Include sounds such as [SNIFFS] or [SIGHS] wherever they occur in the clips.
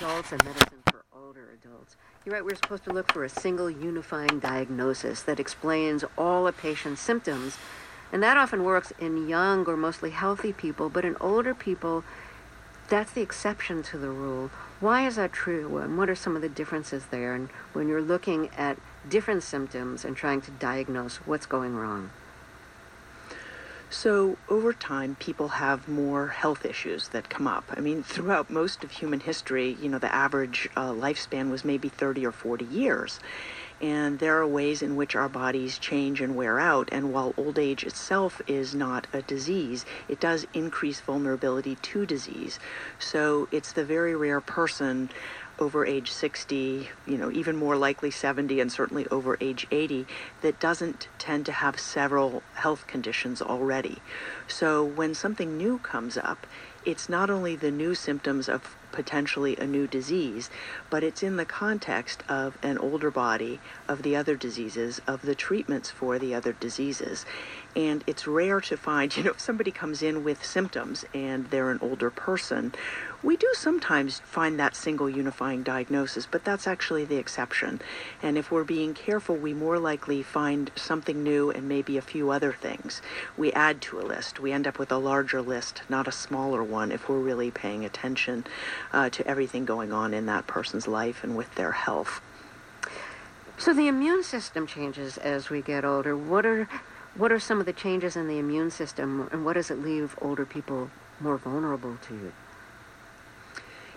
adults and medicine for older adults. You're right, we're supposed to look for a single unifying diagnosis that explains all a patient's symptoms. And that often works in young or mostly healthy people, but in older people, that's the exception to the rule. Why is that true? And what are some of the differences there? And when you're looking at different symptoms and trying to diagnose what's going wrong? So, over time, people have more health issues that come up. I mean, throughout most of human history, you know, the average uh, lifespan was maybe 30 or 40 years. And there are ways in which our bodies change and wear out. And while old age itself is not a disease, it does increase vulnerability to disease. So, it's the very rare person over age 60, you know, even more likely 70 and certainly over age 80 that doesn't tend to have several health conditions already. So when something new comes up, it's not only the new symptoms of potentially a new disease, but it's in the context of an older body, of the other diseases, of the treatments for the other diseases. And it's rare to find, [LAUGHS] you know, if somebody comes in with symptoms and they're an older person, we do sometimes find that single unifying diagnosis, but that's actually the exception. And if we're being careful, we more likely find something new and maybe a few other things. We add to a list. We end up with a larger list, not a smaller one, if we're really paying attention uh, to everything going on in that person's life and with their health. So the immune system changes as we get older. What are what are some of the changes in the immune system, and what does it leave older people more vulnerable to?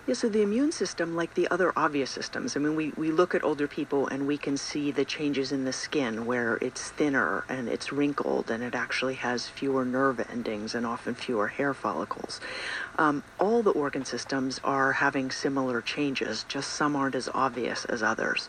Yeah, so the immune system, like the other obvious systems, I mean, we, we look at older people and we can see the changes in the skin where it's thinner and it's wrinkled and it actually has fewer nerve endings and often fewer hair follicles. Um, all the organ systems are having similar changes, just some aren't as obvious as others.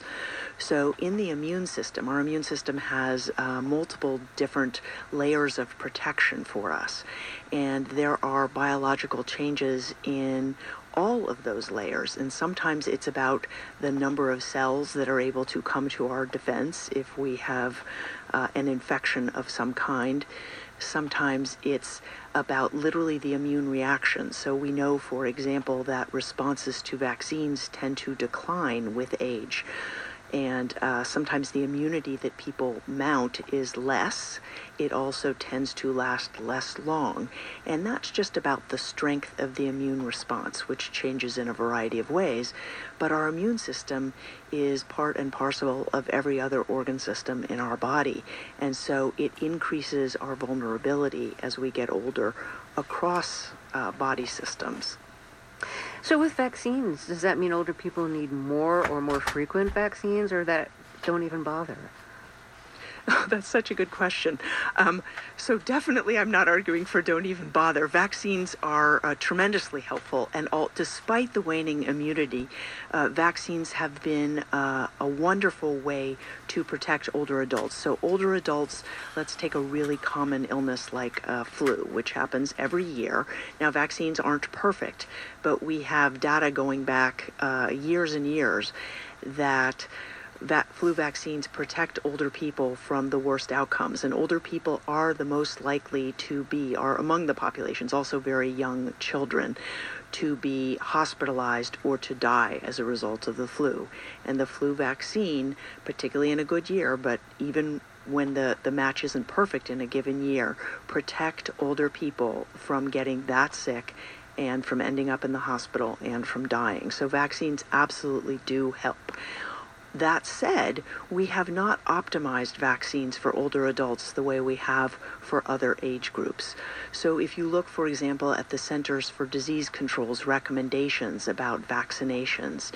So, in the immune system, our immune system has uh, multiple different layers of protection for us. And there are biological changes in all of those layers. And sometimes it's about the number of cells that are able to come to our defense if we have uh, an infection of some kind. Sometimes it's about literally the immune reaction. So we know, for example, that responses to vaccines tend to decline with age and uh, sometimes the immunity that people mount is less. It also tends to last less long. And that's just about the strength of the immune response, which changes in a variety of ways. But our immune system is part and parcel of every other organ system in our body. And so it increases our vulnerability as we get older across uh, body systems. So with vaccines, does that mean older people need more or more frequent vaccines or that don't even bother? Oh, [LAUGHS] that's such a good question. Um, so definitely, I'm not arguing for don't even bother. Vaccines are uh, tremendously helpful, and all, despite the waning immunity, uh, vaccines have been uh, a wonderful way to protect older adults. So older adults, let's take a really common illness like flu, which happens every year. Now vaccines aren't perfect, but we have data going back years and years that va- flu vaccines protect older people from the worst outcomes, and older people are the most likely to be, are among the populations, also very young children, to be hospitalized or to die as a result of the flu. And the flu vaccine, particularly in a good year, but even when the, the match isn't perfect in a given year, protect older people from getting that sick and from ending up in the hospital and from dying. So vaccines absolutely do help. That said, we have not optimized vaccines for older adults the way we have for other age groups. So if you look, for example, at the Centers for Disease Control's recommendations about vaccinations,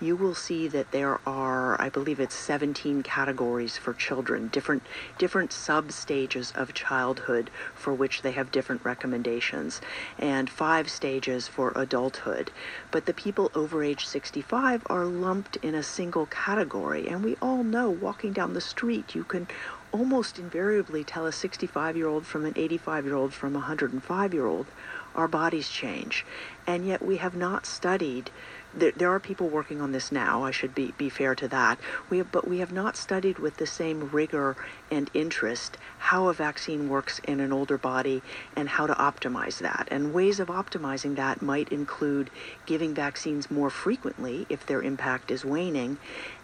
you will see that there are, I believe it's 17 categories for children, different different sub stages of childhood for which they have different recommendations, and five stages for adulthood. But the people over age 65 are lumped in a single category, and we all know walking down the street you can almost invariably tell a 65 year old from an 85 year old from a 105 year old, our bodies change. And yet we have not studied there, there are people working on this now. I should be, be fair to that. We have, but we have not studied with the same rigor and interest how a vaccine works in an older body and how to optimize that. And ways of optimizing that might include giving vaccines more frequently if their impact is waning,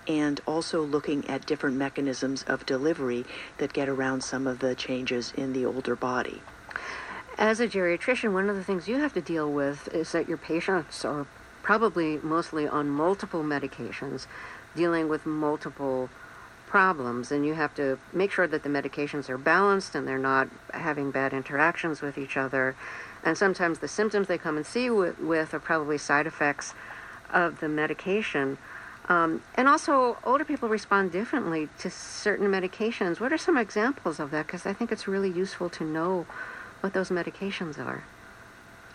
and also looking at different mechanisms of delivery that get around some of the changes in the older body. As a geriatrician, one of the things you have to deal with is that your patients are probably mostly on multiple medications, dealing with multiple problems, and you have to make sure that the medications are balanced and they're not having bad interactions with each other. And sometimes the symptoms they come and see with, with are probably side effects of the medication. Um, and also, older people respond differently to certain medications. What are some examples of that? Because I think it's really useful to know what those medications are.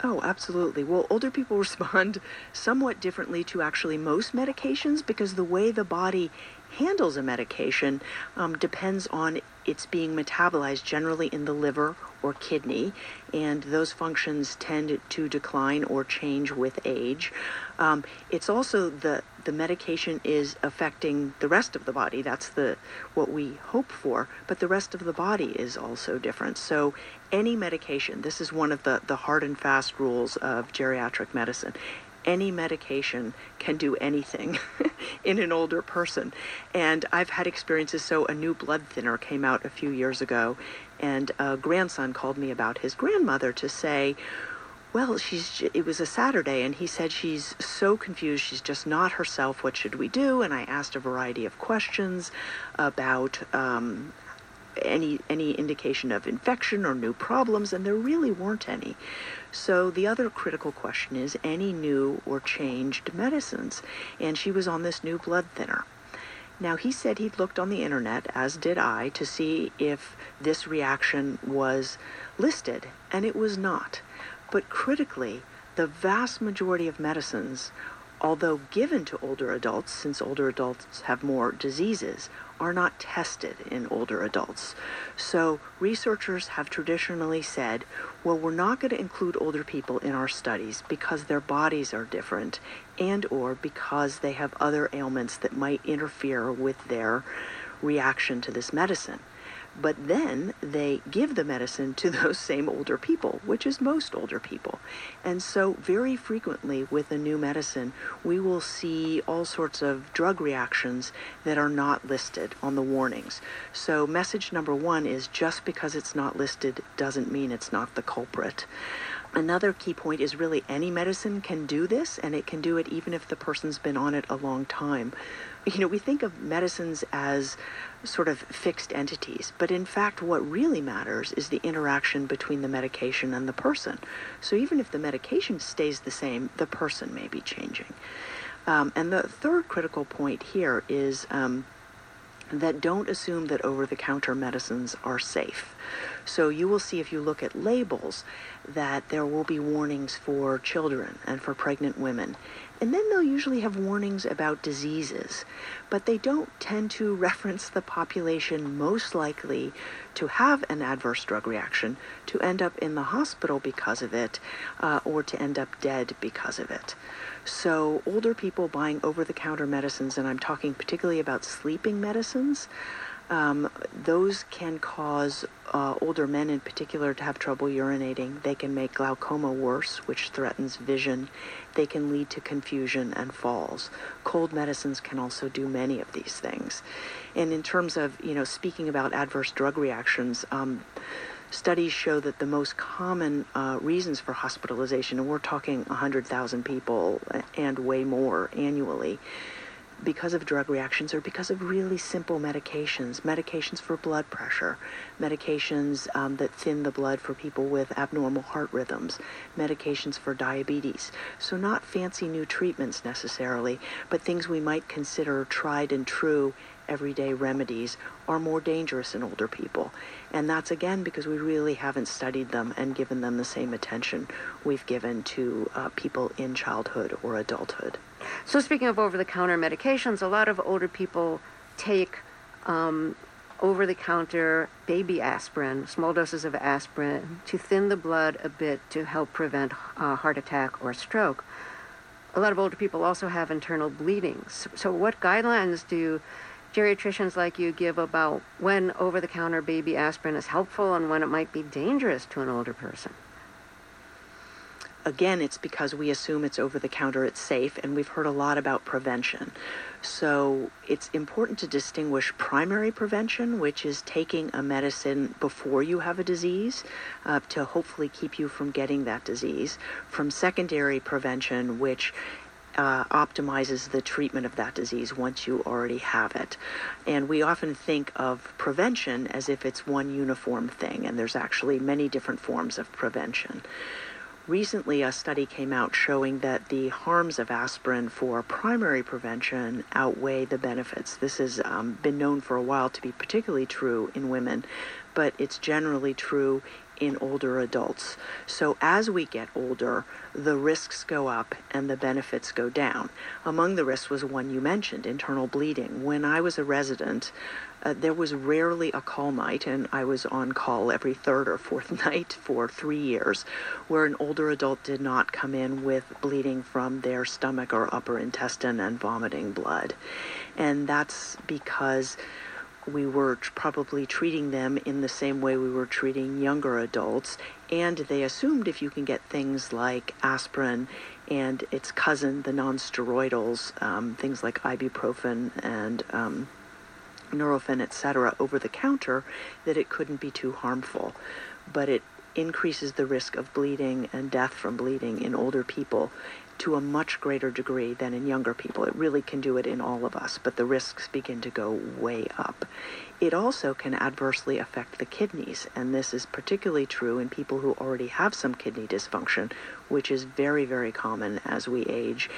Oh, absolutely. Well, older people [LAUGHS] respond somewhat differently to actually most medications because the way the body handles a medication um, depends on its being metabolized generally in the liver or kidney, and those functions tend to decline or change with age. Um, it's also the the medication is affecting the rest of the body. That's the what we hope for, but the rest of the body is also different. So any medication, this is one of the, the hard and fast rules of geriatric medicine. Any medication can do anything [LAUGHS] in an older person. And I've had experiences. So, a new blood thinner came out a few years ago, and a grandson called me about his grandmother to say, well, she's. It was a Saturday, and he said she's so confused. She's just not herself. What should we do? And I asked a variety of questions about um, any any indication of infection or new problems, and there really weren't any. So the other critical question is any new or changed medicines, and she was on this new blood thinner. Now, he said he'd looked on the internet, as did I, to see if this reaction was listed, and it was not. But critically, the vast majority of medicines, although given to older adults, since older adults have more diseases, are not tested in older adults. So researchers have traditionally said, well, we're not going to include older people in our studies because their bodies are different and or because they have other ailments that might interfere with their reaction to this medicine. But then they give the medicine to [LAUGHS] those same older people, which is most older people. And so, very frequently with a new medicine, we will see all sorts of drug reactions that are not listed on the warnings. So, message number one is just because it's not listed doesn't mean it's not the culprit. Another key point is really any medicine can do this, and it can do it even if the person's been on it a long time. You know, we think of medicines as sort of fixed entities, but in fact, what really matters is the interaction between the medication and the person. So even if the medication stays the same, the person may be changing. Um, and the third critical point here is um, that don't assume that over the counter medicines are safe. So you will see if you look at labels that there will be warnings for children and for pregnant women. And then they'll usually have warnings about diseases, but they don't tend to reference the population most likely to have an adverse drug reaction, to end up in the hospital because of it, uh, or to end up dead because of it. So, older people buying over the counter medicines, and I'm talking particularly about sleeping medicines, um, those can cause uh, older men in particular to have trouble urinating. They can make glaucoma worse, which threatens vision. They can lead to confusion and falls. Cold medicines can also do many of these things. And in terms of, you know, speaking about adverse drug reactions, um, studies show that the most common uh, reasons for hospitalization, and we're talking 100,000 people and way more annually, because of drug reactions or because of really simple medications, medications for blood pressure, medications um, that thin the blood for people with abnormal heart rhythms, medications for diabetes. So, not fancy new treatments necessarily, but things we might consider tried and true everyday remedies are more dangerous in older people. And that's again because we really haven't studied them and given them the same attention we've given to uh, people in childhood or adulthood. So, speaking of over the counter medications, a lot of older people take um, over the counter baby aspirin, small doses of aspirin, to thin the blood a bit to help prevent uh, heart attack or stroke. a lot of older people also have internal bleedings. So, what guidelines do geriatricians like you give about when over the counter baby aspirin is helpful and when it might be dangerous to an older person? Again, it's because we assume it's over the counter, it's safe, and we've heard a lot about prevention. So it's important to distinguish primary prevention, which is taking a medicine before you have a disease uh, to hopefully keep you from getting that disease, from secondary prevention, which uh, optimizes the treatment of that disease once you already have it. And we often think of prevention as if it's one uniform thing, and there's actually many different forms of prevention. Recently, a study came out showing that the harms of aspirin for primary prevention outweigh the benefits. This has um, been known for a while to be particularly true in women, but it's generally true in older adults. So as we get older, the risks go up and the benefits go down. Among the risks was one you mentioned, internal bleeding. When I was a resident, uh, there was rarely a call night, and I was on call every third or fourth [LAUGHS] night for three years, where an older adult did not come in with bleeding from their stomach or upper intestine and vomiting blood. And that's because we were probably treating them in the same way we were treating younger adults. And they assumed if you can get things like aspirin and its cousin, the nonsteroidals, um, things like ibuprofen and um, naproxen, etc., over the counter, that it couldn't be too harmful. But it increases the risk of bleeding and death from bleeding in older people to a much greater degree than in younger people. It really can do it in all of us, but the risks begin to go way up. It also can adversely affect the kidneys, and this is particularly true in people who already have some kidney dysfunction, which is very, very common as we age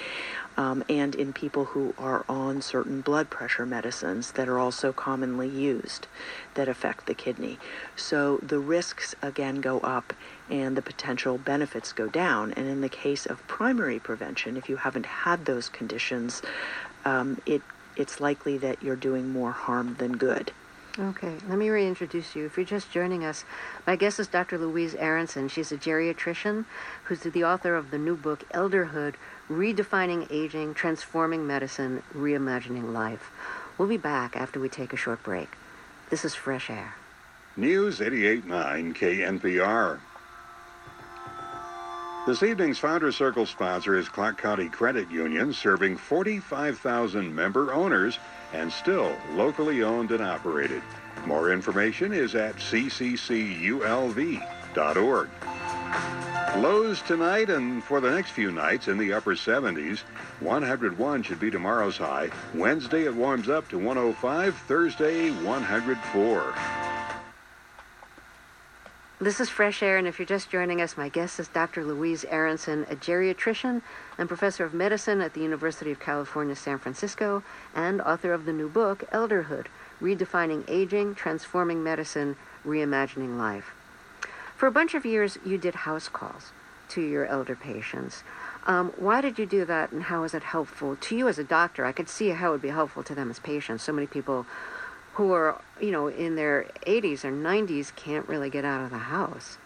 um, and in people who are on certain blood pressure medicines that are also commonly used that affect the kidney. So the risks again go up and the potential benefits go down. And in the case of primary prevention, if you haven't had those conditions, um, it, it's likely that you're doing more harm than good. Okay, let me reintroduce you. If you're just joining us, my guest is Dr. Louise Aronson. She's a geriatrician who's the author of the new book, Elderhood Redefining Aging, Transforming Medicine, Reimagining Life. We'll be back after we take a short break. This is Fresh Air. News 88.9 KNPR. This evening's Founder Circle sponsor is Clark County Credit Union, serving 45,000 member owners and still locally owned and operated. More information is at ccculv.org. Lows tonight and for the next few nights in the upper 70s. 101 should be tomorrow's high. Wednesday it warms up to 105. Thursday 104. This is Fresh Air, and if you're just joining us, my guest is Dr. Louise Aronson, a geriatrician and professor of medicine at the University of California, San Francisco, and author of the new book, Elderhood Redefining Aging, Transforming Medicine, Reimagining Life. For a bunch of years, you did house calls to your elder patients. Um, why did you do that, and how is it helpful to you as a doctor? I could see how it would be helpful to them as patients. So many people who are, you know, in their 80s or 90s can't really get out of the house.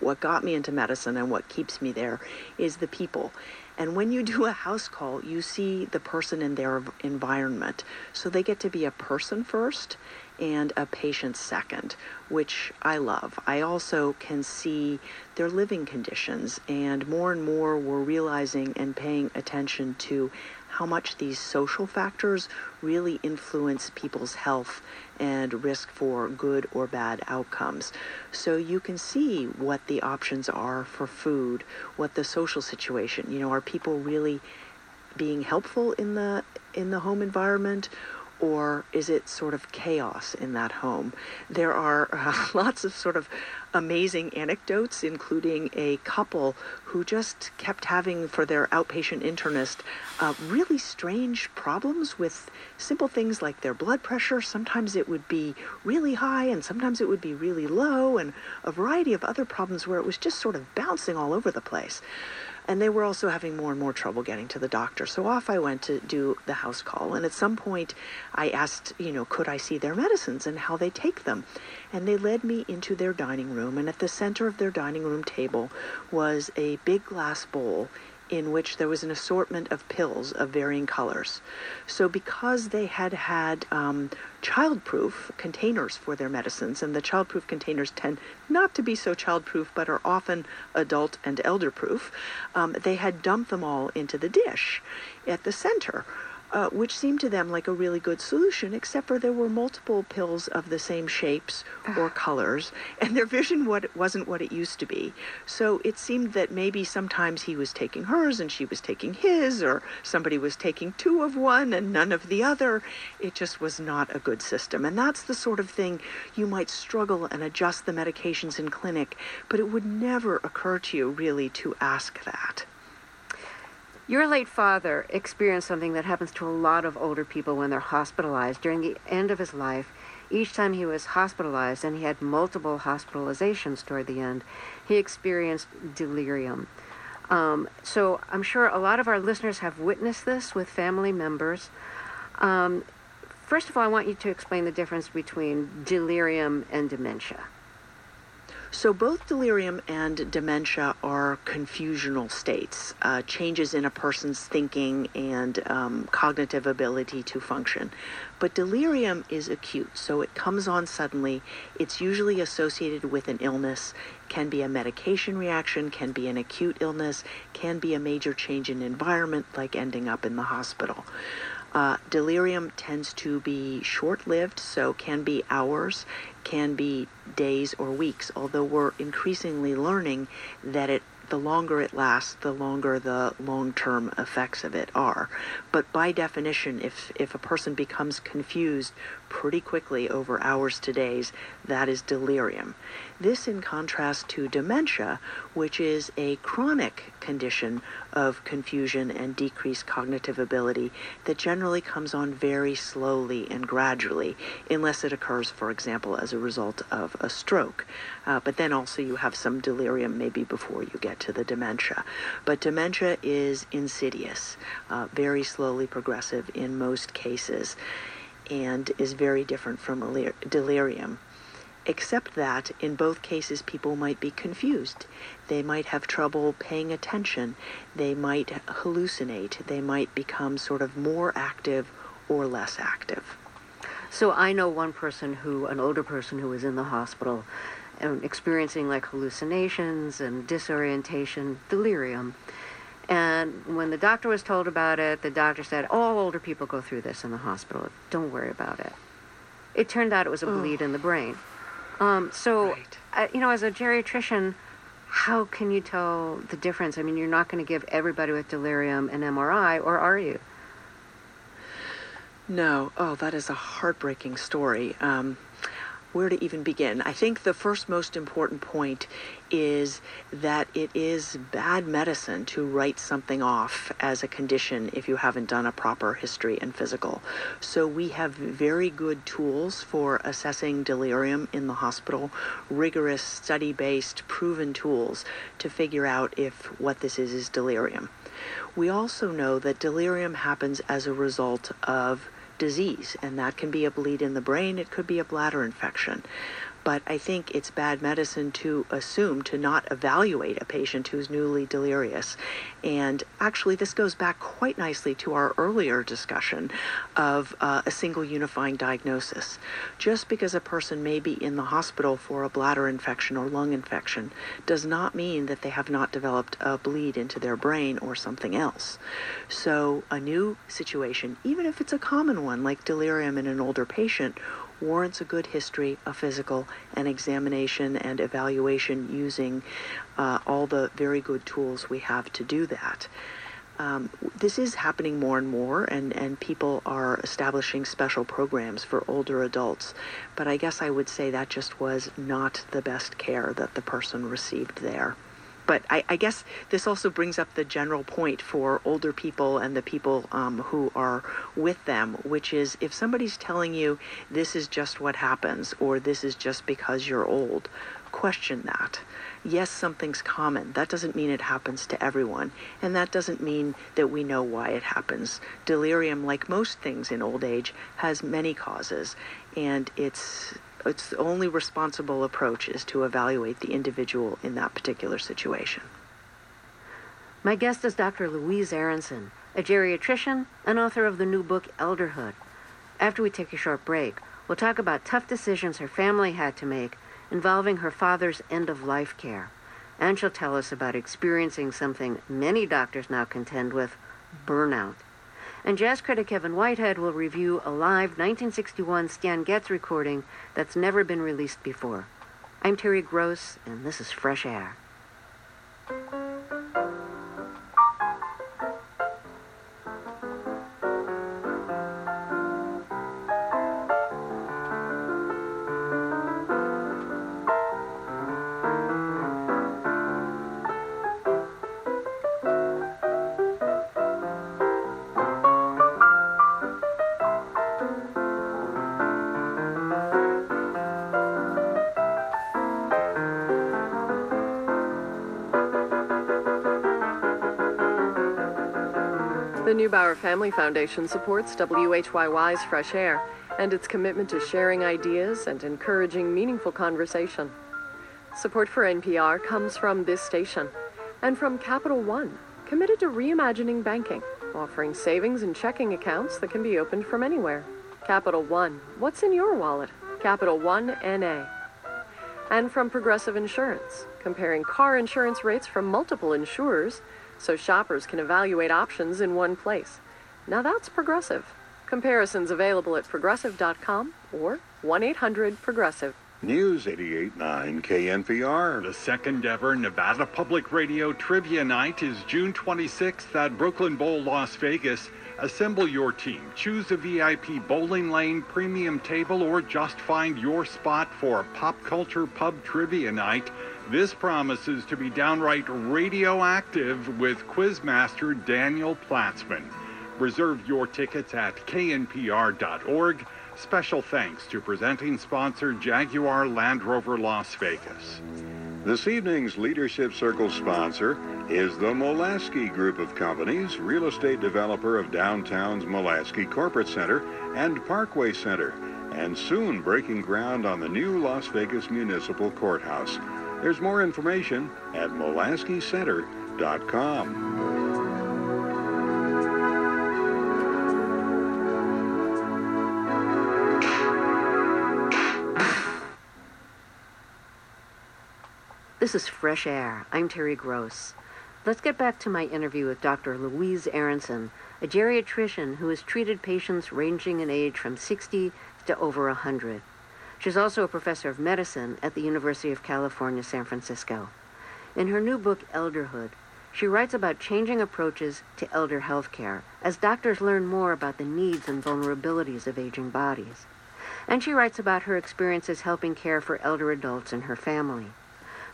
What got me into medicine and what keeps me there is the people. And when you do a house call, you see the person in their environment. So they get to be a person first and a patient second, which I love. I also can see their living conditions, and more and more we're realizing and paying attention to how much these social factors really influence people's health and risk for good or bad outcomes. So you can see what the options are for food, what the social situation, you know, are people really being helpful in the in the home environment or is it sort of chaos in that home? There are uh, [LAUGHS] lots of sort of amazing anecdotes, including a couple who just kept having, for their outpatient internist, uh, really strange problems with simple things like their blood pressure. Sometimes it would be really high, and sometimes it would be really low, and a variety of other problems where it was just sort of bouncing all over the place. And they were also having more and more trouble getting to the doctor. So off I went to do the house call. And at some point, I asked, you know, could I see their medicines and how they take them? And they led me into their dining room. And at the center of their dining room table was a big glass bowl in which there was an assortment of pills of varying colors. So, because they had had um, childproof containers for their medicines, and the childproof containers tend not to be so childproof but are often adult and elder proof, um, they had dumped them all into the dish at the center uh, which seemed to them like a really good solution, except for there were multiple pills of the same shapes or colors, and their vision what, wasn't what it used to be. So it seemed that maybe sometimes he was taking hers and she was taking his, or somebody was taking two of one and none of the other. It just was not a good system. And that's the sort of thing you might struggle and adjust the medications in clinic, but it would never occur to you really to ask that. Your late father experienced something that happens to a lot of older people when they're hospitalized. During the end of his life, each time he was hospitalized, and he had multiple hospitalizations toward the end, he experienced delirium. Um, so I'm sure a lot of our listeners have witnessed this with family members. Um, first of all, I want you to explain the difference between delirium and dementia. So, both delirium and dementia are confusional states, uh, changes in a person's thinking and um, cognitive ability to function. But delirium is acute, so it comes on suddenly. It's usually associated with an illness, can be a medication reaction, can be an acute illness, can be a major change in environment, like ending up in the hospital. Uh, delirium tends to be short lived, so can be hours, can be days or weeks, although we're increasingly learning that it the longer it lasts, the longer the long-term effects of it are. But by definition, if, if a person becomes confused pretty quickly over hours to days, that is delirium. This in contrast to dementia, which is a chronic condition of confusion and decreased cognitive ability that generally comes on very slowly and gradually, unless it occurs, for example, as a result of a stroke. Uh, but then also you have some delirium maybe before you get to the dementia. But dementia is insidious, uh, very slowly progressive in most cases, and is very different from delirium except that in both cases people might be confused. They might have trouble paying attention. They might hallucinate. They might become sort of more active or less active. So I know one person who, an older person who was in the hospital and experiencing like hallucinations and disorientation, delirium. And when the doctor was told about it, the doctor said, all older people go through this in the hospital. Don't worry about it. It turned out it was a bleed in the brain. Um, so, right. uh, you know, as a geriatrician, how can you tell the difference? I mean, you're not going to give everybody with delirium an MRI, or are you? No. Oh, that is a heartbreaking story. Um, where to even begin. I think the first most important point is that it is bad medicine to write something off as a condition if you haven't done a proper history and physical. So we have very good tools for assessing delirium in the hospital, rigorous study-based proven tools to figure out if what this is is delirium. We also know that delirium happens as a result of disease, and that can be a bleed in the brain, it could be a bladder infection. But I think it's bad medicine to assume to not evaluate a patient who's newly delirious. And actually, this goes back quite nicely to our earlier discussion of uh, a single unifying diagnosis. Just because a person may be in the hospital for a bladder infection or lung infection does not mean that they have not developed a bleed into their brain or something else. So, a new situation, even if it's a common one like delirium in an older patient, warrants a good history, a physical, an examination and evaluation using uh, all the very good tools we have to do that. Um, this is happening more and more, and, and people are establishing special programs for older adults. But I guess I would say that just was not the best care that the person received there but I, I, guess this also brings up the general point for older people and the people um, who are with them, which is if somebody's telling you this is just what happens or this is just because you're old, question that. Yes, something's common. That doesn't mean it happens to everyone. And that doesn't mean that we know why it happens. Delirium, like most things in old age, has many causes. And it's it's the only responsible approach is to evaluate the individual in that particular situation. My guest is Dr. Louise Aronson, a geriatrician and author of the new book Elderhood. After we take a short break, we'll talk about tough decisions her family had to make involving her father's end of life care. And she'll tell us about experiencing something many doctors now contend with burnout. And jazz critic Kevin Whitehead will review a live 1961 Stan Getz recording that's never been released before. I'm Terry Gross, and this is Fresh Air. The Neubauer Family Foundation supports WHYY's Fresh Air and its commitment to sharing ideas and encouraging meaningful conversation. Support for NPR comes from this station and from Capital One, committed to reimagining banking, offering savings and checking accounts that can be opened from anywhere. Capital One, what's in your wallet? Capital One NA. And from Progressive Insurance, comparing car insurance rates from multiple insurers so shoppers can evaluate options in one place. Now that's Progressive. Comparisons available at progressive.com or 1 800 Progressive. News 88.9 KNPR. The second ever Nevada Public Radio Trivia Night is June 26th at Brooklyn Bowl, Las Vegas. Assemble your team, choose a VIP bowling lane, premium table, or just find your spot for a pop culture pub trivia night. This promises to be downright radioactive with Quizmaster Daniel Platzman. Reserve your tickets at knpr.org. Special thanks to presenting sponsor Jaguar Land Rover Las Vegas. This evening's Leadership Circle sponsor is the Molasky Group of Companies, real estate developer of downtown's Molasky Corporate Center and Parkway Center, and soon breaking ground on the new Las Vegas Municipal Courthouse. There's more information at molaskycenter.com. This is Fresh Air. I'm Terry Gross. Let's get back to my interview with Dr. Louise Aronson, a geriatrician who has treated patients ranging in age from 60 to over 100. She's also a professor of medicine at the University of California, San Francisco. In her new book, Elderhood, she writes about changing approaches to elder health care as doctors learn more about the needs and vulnerabilities of aging bodies. And she writes about her experiences helping care for elder adults in her family.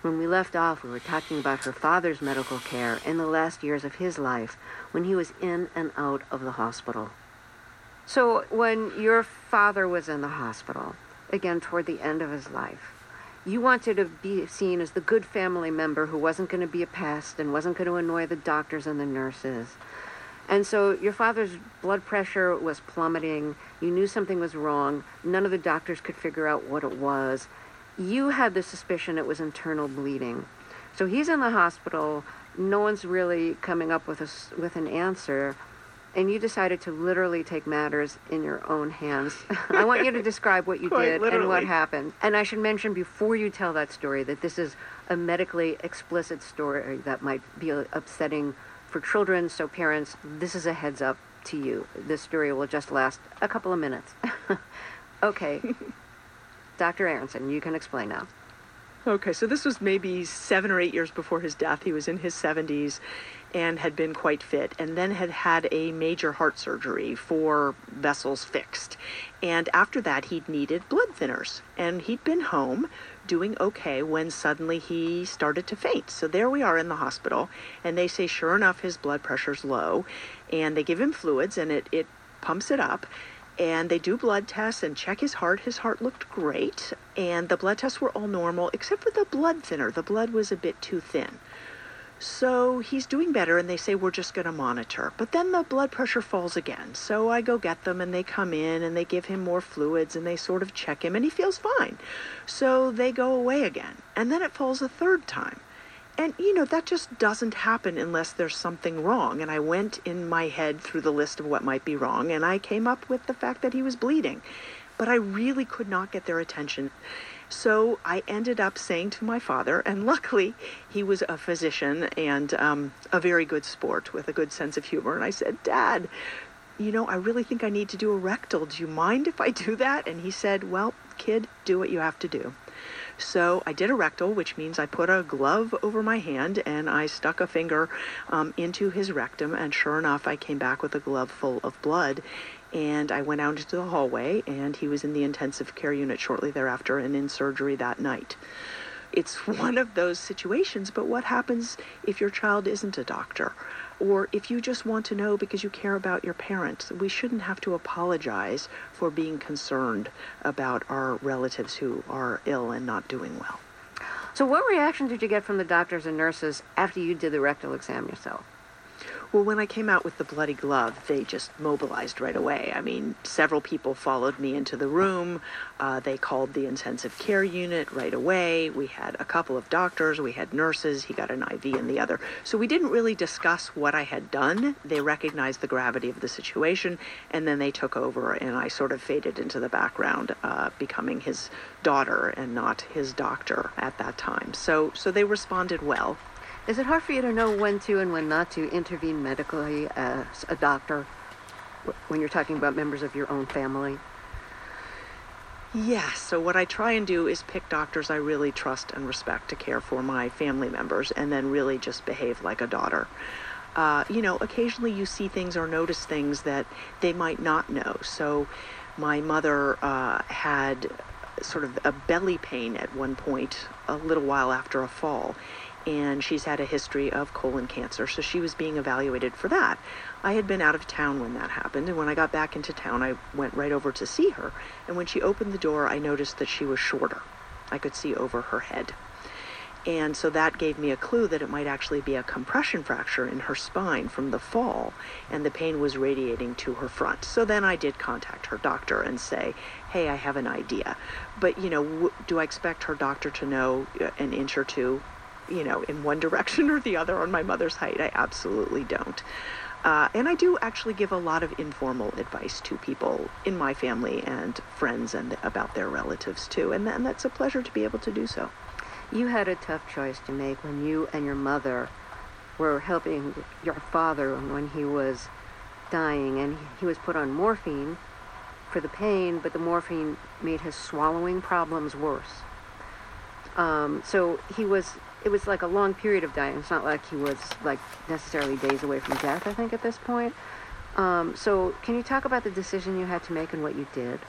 When we left off, we were talking about her father's medical care in the last years of his life when he was in and out of the hospital. So, when your father was in the hospital, again toward the end of his life, you wanted to be seen as the good family member who wasn't going to be a pest and wasn't going to annoy the doctors and the nurses. And so your father's blood pressure was plummeting. You knew something was wrong. None of the doctors could figure out what it was you had the suspicion it was internal bleeding. So he's in the hospital. No one's really coming up with a, with an answer. And you decided to literally take matters in your own hands. [LAUGHS] I want you to describe what you [LAUGHS] did and what happened. And I should mention before you tell that story that this is a medically explicit story that might be upsetting for children. So, parents, this is a heads up to you. This story will just last a couple of minutes. [LAUGHS] okay. Dr. Aronson, you can explain now. Okay, so this was maybe seven or eight years before his death. He was in his 70s and had been quite fit, and then had had a major heart surgery for vessels fixed. And after that, he'd needed blood thinners, and he'd been home doing okay when suddenly he started to faint. So there we are in the hospital, and they say, sure enough, his blood pressure's low, and they give him fluids, and it, it pumps it up and they do blood tests and check his heart. His heart looked great, and the blood tests were all normal except for the blood thinner. The blood was a bit too thin. So he's doing better, and they say we're just going to monitor. But then the blood pressure falls again. So I go get them, and they come in and they give him more fluids and they sort of check him, and he feels fine. So they go away again, and then it falls a third time. And, you know, that just doesn't happen unless there's something wrong. And I went in my head through the list of what might be wrong, and I came up with the fact that he was bleeding. But I really could not get their attention. So I ended up saying to my father, and luckily he was a physician and um, a very good sport with a good sense of humor. And I said, Dad, you know, I really think I need to do a rectal. Do you mind if I do that? And he said, Well, kid, do what you have to do. So I did a rectal, which means I put a glove over my hand and I stuck a finger um, into his rectum. And sure enough, I came back with a glove full of blood. And I went out into the hallway, and he was in the intensive care unit shortly thereafter and in surgery that night. It's [LAUGHS] one of those situations, but what happens if your child isn't a doctor? or if you just want to know because you care about your parents, we shouldn't have to apologize for being concerned about our relatives who are ill and not doing well. So, what reaction did you get from the doctors and nurses after you did the rectal exam yourself? Well, when I came out with the bloody glove, they just mobilized right away. I mean, several people followed me into the room. Uh, they called the intensive care unit right away. We had a couple of doctors, we had nurses. He got an IV in the other. So we didn't really discuss what I had done. They recognized the gravity of the situation, and then they took over, and I sort of faded into the background, uh, becoming his daughter and not his doctor at that time. So, so they responded well. Is it hard for you to know when to and when not to intervene medically as a doctor when you're talking about members of your own family? Yes. So, what I try and do is pick doctors I really trust and respect to care for my family members and then really just behave like a daughter. Uh, you know, occasionally you see things or notice things that they might not know. So, my mother uh, had sort of a belly pain at one point a little while after a fall and she's had a history of colon cancer, so she was being evaluated for that. I had been out of town when that happened, and when I got back into town, I went right over to see her, and when she opened the door, I noticed that she was shorter. I could see over her head. And so that gave me a clue that it might actually be a compression fracture in her spine from the fall, and the pain was radiating to her front. So then I did contact her doctor and say, hey, I have an idea. But, you know, w- do I expect her doctor to know an inch or two? You know, in one [LAUGHS] direction or the other on my mother's height. I absolutely don't. Uh, and I do actually give a lot of informal advice to people in my family and friends and about their relatives too. And, and that's a pleasure to be able to do so. You had a tough choice to make when you and your mother were helping your father when he was dying, and he was put on morphine for the pain, but the morphine made his swallowing problems worse. Um, so he was it was like a long period of dying. It's not like he was like necessarily days away from death. I think at this point. Um, so can you talk about the decision you had to make and what you did?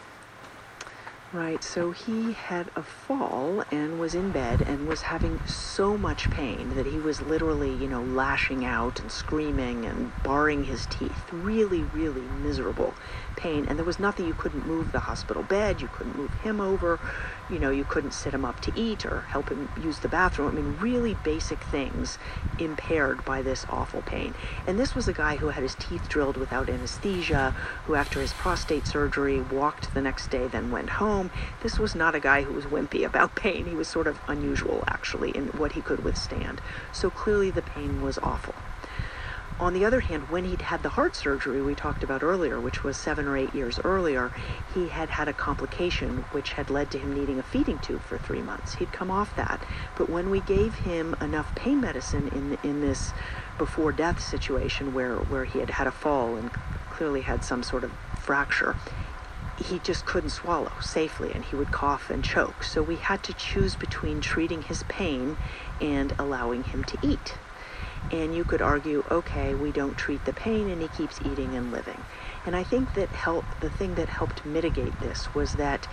Right, so he had a fall and was in bed and was having so much pain that he was literally, you know, lashing out and screaming and baring his teeth. Really, really miserable pain. And there was nothing you couldn't move the hospital bed, you couldn't move him over, you know, you couldn't sit him up to eat or help him use the bathroom. I mean, really basic things impaired by this awful pain. And this was a guy who had his teeth drilled without anesthesia, who after his prostate surgery walked the next day, then went home. This was not a guy who was wimpy about pain. He was sort of unusual, actually, in what he could withstand. So clearly the pain was awful. On the other hand, when he'd had the heart surgery we talked about earlier, which was seven or eight years earlier, he had had a complication which had led to him needing a feeding tube for three months. He'd come off that. But when we gave him enough pain medicine in, in this before death situation where, where he had had a fall and clearly had some sort of fracture, he just couldn't swallow safely and he would cough and choke. So we had to choose between treating his pain and allowing him to eat. And you could argue, okay, we don't treat the pain and he keeps eating and living. And I think that help, the thing that helped mitigate this was that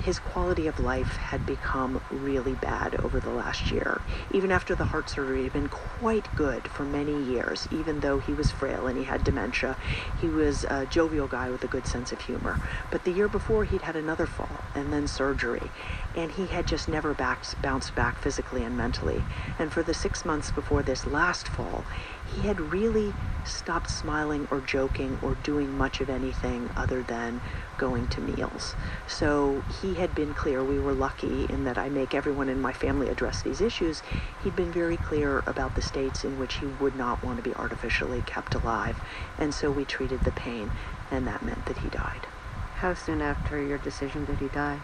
his quality of life had become really bad over the last year. Even after the heart surgery, had been quite good for many years, even though he was frail and he had dementia. He was a jovial guy with a good sense of humor. But the year before, he'd had another fall and then surgery, and he had just never bounced back physically and mentally. And for the six months before this last fall, he had really stopped smiling or joking or doing much of anything other than going to meals. So he had been clear, we were lucky in that I make everyone in my family address these issues. He'd been very clear about the states in which he would not want to be artificially kept alive. And so we treated the pain, and that meant that he died. How soon after your decision did he die?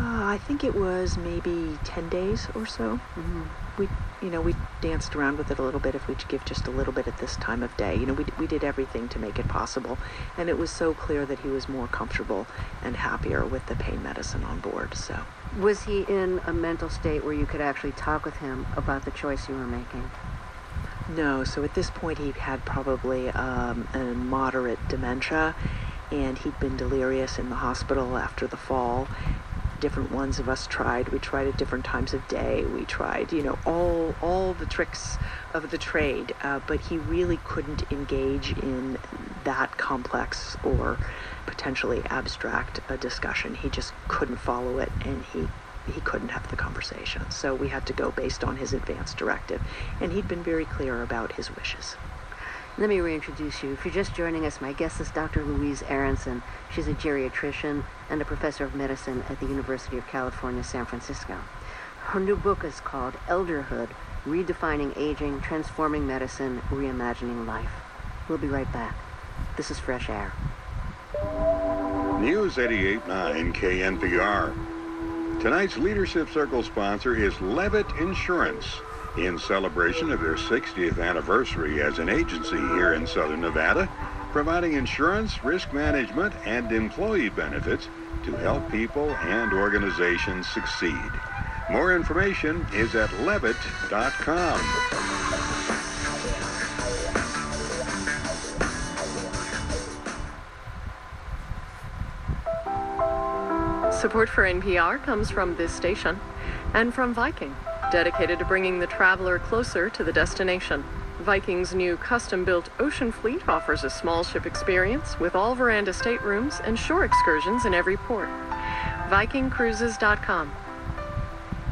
Uh, I think it was maybe 10 days or so. Mm-hmm. We, you know, we danced around with it a little bit if we'd give just a little bit at this time of day. You know, we, we did everything to make it possible. And it was so clear that he was more comfortable and happier with the pain medicine on board, so. Was he in a mental state where you could actually talk with him about the choice you were making? No, so at this point he had probably um, a moderate dementia and he'd been delirious in the hospital after the fall different ones of us tried. We tried at different times of day. We tried, you know, all all the tricks of the trade, uh, but he really couldn't engage in that complex or potentially abstract a discussion. He just couldn't follow it, and he he couldn't have the conversation. So we had to go based on his advance directive, and he'd been very clear about his wishes. Let me reintroduce you. If you're just joining us, my guest is Dr. Louise Aronson. She's a geriatrician and a professor of medicine at the University of California, San Francisco. Her new book is called Elderhood Redefining Aging, Transforming Medicine, Reimagining Life. We'll be right back. This is Fresh Air. News 88.9 KNPR. Tonight's Leadership Circle sponsor is Levitt Insurance in celebration of their 60th anniversary as an agency here in Southern Nevada, providing insurance, risk management, and employee benefits to help people and organizations succeed. More information is at levitt.com. Support for NPR comes from this station and from Viking dedicated to bringing the traveler closer to the destination. Viking's new custom built ocean fleet offers a small ship experience with all veranda staterooms and shore excursions in every port. VikingCruises.com.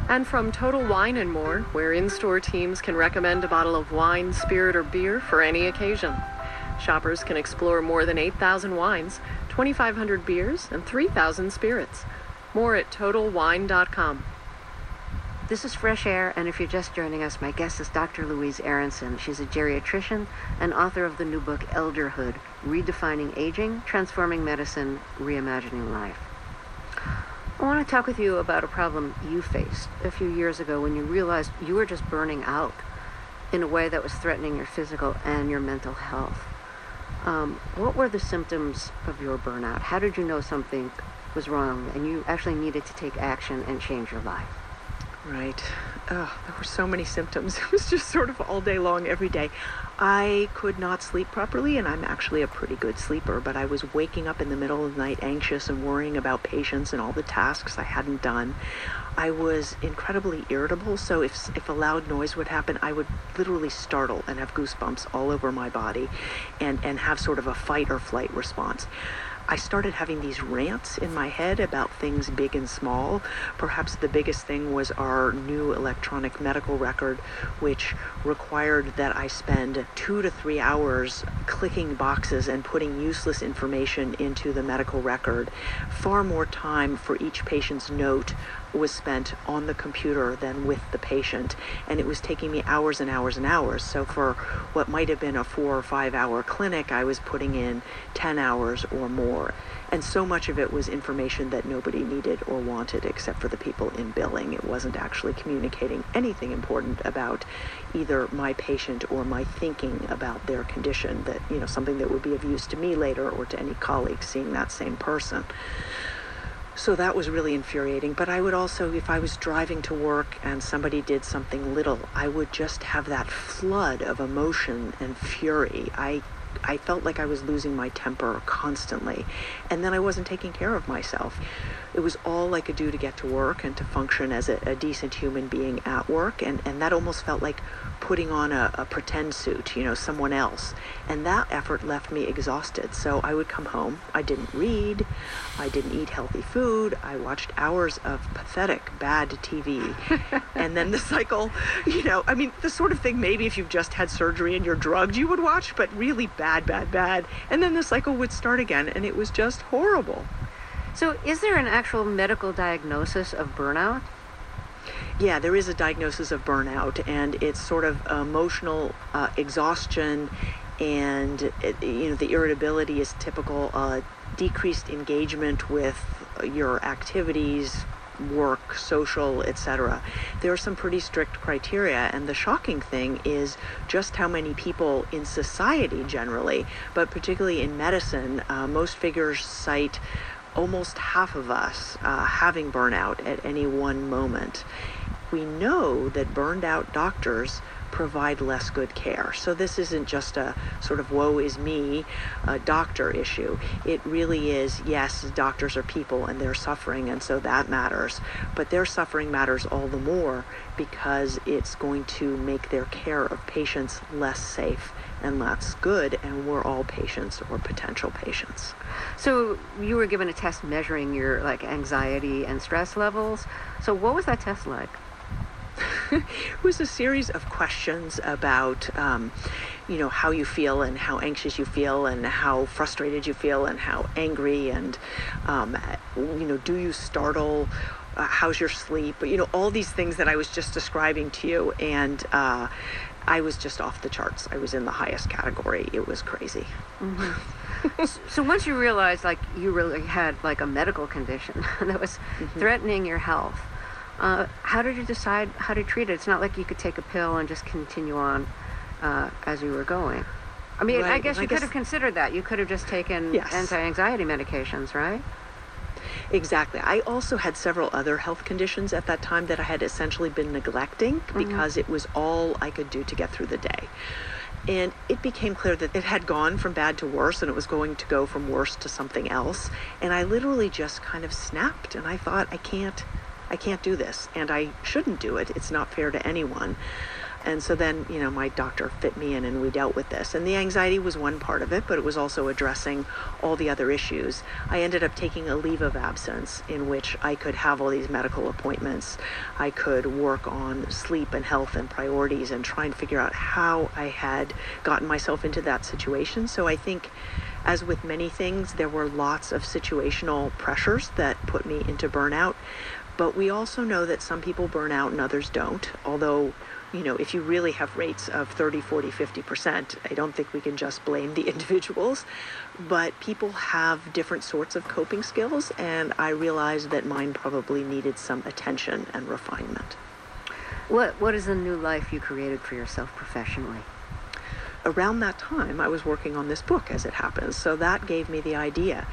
And from Total Wine and More, where in store teams can recommend a bottle of wine, spirit, or beer for any occasion. Shoppers can explore more than 8,000 wines, 2,500 beers, and 3,000 spirits. More at TotalWine.com. This is Fresh Air, and if you're just joining us, my guest is Dr. Louise Aronson. She's a geriatrician and author of the new book Elderhood Redefining Aging, Transforming Medicine, Reimagining Life. I want to talk with you about a problem you faced a few years ago when you realized you were just burning out in a way that was threatening your physical and your mental health. Um, what were the symptoms of your burnout? How did you know something was wrong and you actually needed to take action and change your life? Right. Oh, there were so many symptoms. [LAUGHS] It was just sort of all day long, every day. I could not sleep properly, and I'm actually a pretty good sleeper, but I was waking up in the middle of the night anxious and worrying about patients and all the tasks I hadn't done. I was incredibly irritable, so if, if a loud noise would happen, I would literally startle and have goosebumps all over my body and, and have sort of a fight or flight response. I started having these rants in my head about things big and small. Perhaps the biggest thing was our new electronic medical record, which required that I spend two to three hours clicking boxes and putting useless information into the medical record. Far more time for each patient's note was spent on the computer than with the patient. And it was taking me hours and hours and hours. So for what might have been a four or five hour clinic, I was putting in 10 hours or more. And so much of it was information that nobody needed or wanted except for the people in billing. It wasn't actually communicating anything important about either my patient or my thinking about their condition that, you know, something that would be of use to me later or to any colleague seeing that same person. So that was really infuriating. But I would also, if I was driving to work and somebody did something little, I would just have that flood of emotion and fury. I I felt like I was losing my temper constantly. And then I wasn't taking care of myself. It was all I could do to get to work and to function as a, a decent human being at work. And, and that almost felt like putting on a, a pretend suit, you know, someone else. And that effort left me exhausted. So I would come home. I didn't read. I didn't eat healthy food. I watched hours of pathetic, bad TV. [LAUGHS] and then the cycle, you know, I mean, the sort of thing maybe if you've just had surgery and you're drugged, you would watch, but really bad, bad, bad. And then the cycle would start again, and it was just horrible. So, is there an actual medical diagnosis of burnout? Yeah, there is a diagnosis of burnout, and it's sort of emotional uh, exhaustion, and it, you know the irritability is typical. Uh, decreased engagement with your activities, work, social, etc. There are some pretty strict criteria, and the shocking thing is just how many people in society generally, but particularly in medicine, uh, most figures cite almost half of us uh, having burnout at any one moment. We know that burned out doctors provide less good care. So this isn't just a sort of woe is me uh, doctor issue. It really is, yes, doctors are people and they're suffering, and so that matters. But their suffering matters all the more because it's going to make their care of patients less safe and that's good and we're all patients or potential patients so you were given a test measuring your like anxiety and stress levels so what was that test like [LAUGHS] it was a series of questions about, um, you know, how you feel and how anxious you feel and how frustrated you feel and how angry and, um, you know, do you startle? Uh, how's your sleep? You know, all these things that I was just describing to you. And uh, I was just off the charts. I was in the highest category. It was crazy. Mm-hmm. [LAUGHS] so once you realized like you really had like a medical condition [LAUGHS] that was mm-hmm. threatening your health, uh, how did you decide how to treat it? It's not like you could take a pill and just continue on uh, as you were going. I mean, right. I guess you I could guess... have considered that. You could have just taken yes. anti-anxiety medications, right? Exactly. I also had several other health conditions at that time that I had essentially been neglecting mm-hmm. because it was all I could do to get through the day. And it became clear that it had gone from bad to worse and it was going to go from worse to something else. And I literally just kind of snapped and I thought, I can't I can't do this and I shouldn't do it. It's not fair to anyone. And so then, you know, my doctor fit me in and we dealt with this. And the anxiety was one part of it, but it was also addressing all the other issues. I ended up taking a leave of absence in which I could have all these medical appointments. I could work on sleep and health and priorities and try and figure out how I had gotten myself into that situation. So I think as with many things, there were lots of situational pressures that put me into burnout. But we also know that some people burn out and others don't. Although, you know, if you really have rates of 30, 40, 50%, I don't think we can just blame the [LAUGHS] individuals. But people have different sorts of coping skills, and I realized that mine probably needed some attention and refinement. What, what is the new life you created for yourself professionally? Around that time, I was working on this book, as it happens, so that gave me the idea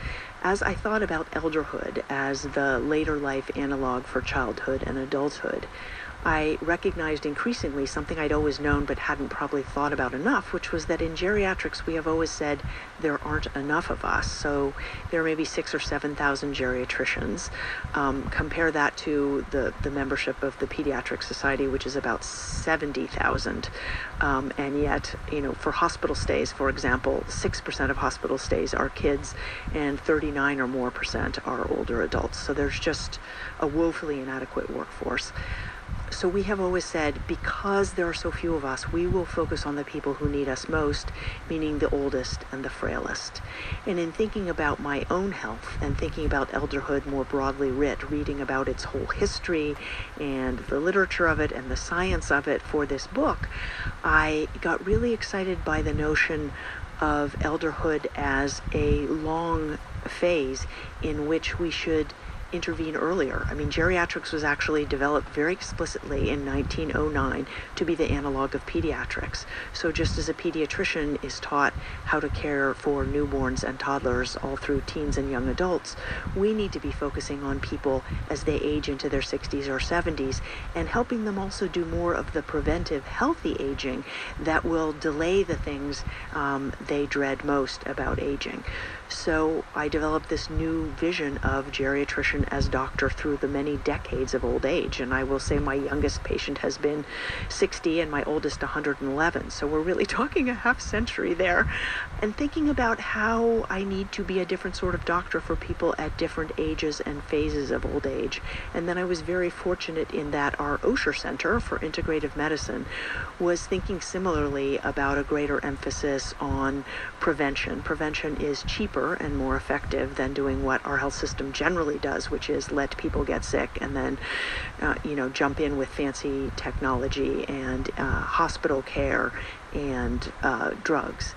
as I thought about elderhood as the later life analog for childhood and adulthood, I recognized increasingly something I'd always known but hadn't probably thought about enough, which was that in geriatrics we have always said there aren't enough of us. So there may be six or seven thousand geriatricians. Um, compare that to the, the membership of the Pediatric Society, which is about 70,000. Um, and yet, you know, for hospital stays, for example, 6% of hospital stays are kids and 39 or more percent are older adults. So there's just a woefully inadequate workforce. So we have always said because there are so few of us, we will focus on the people who need us most, meaning the oldest and the frailest. And in thinking about my own health and thinking about elderhood more broadly writ, reading about its whole history and the literature of it and the science of it for this book, I got really excited by the notion of elderhood as a long phase in which we should intervene earlier. I mean, geriatrics was actually developed very explicitly in 1909 to be the analog of pediatrics. So just as a pediatrician is taught how to care for newborns and toddlers all through teens and young adults, we need to be focusing on people as they age into their 60s or 70s and helping them also do more of the preventive healthy aging that will delay the things um, they dread most about aging. So I developed this new vision of geriatrician as doctor through the many decades of old age. And I will say my youngest patient has been 60 and my oldest 111. So we're really [LAUGHS] talking a half century there. And thinking about how I need to be a different sort of doctor for people at different ages and phases of old age. And then I was very fortunate in that our Osher Center for Integrative Medicine was thinking similarly about a greater emphasis on prevention. Prevention is and more effective than doing what our health system generally does, which is let people get sick and then, uh, you know, jump in with fancy technology and uh, hospital care and uh, drugs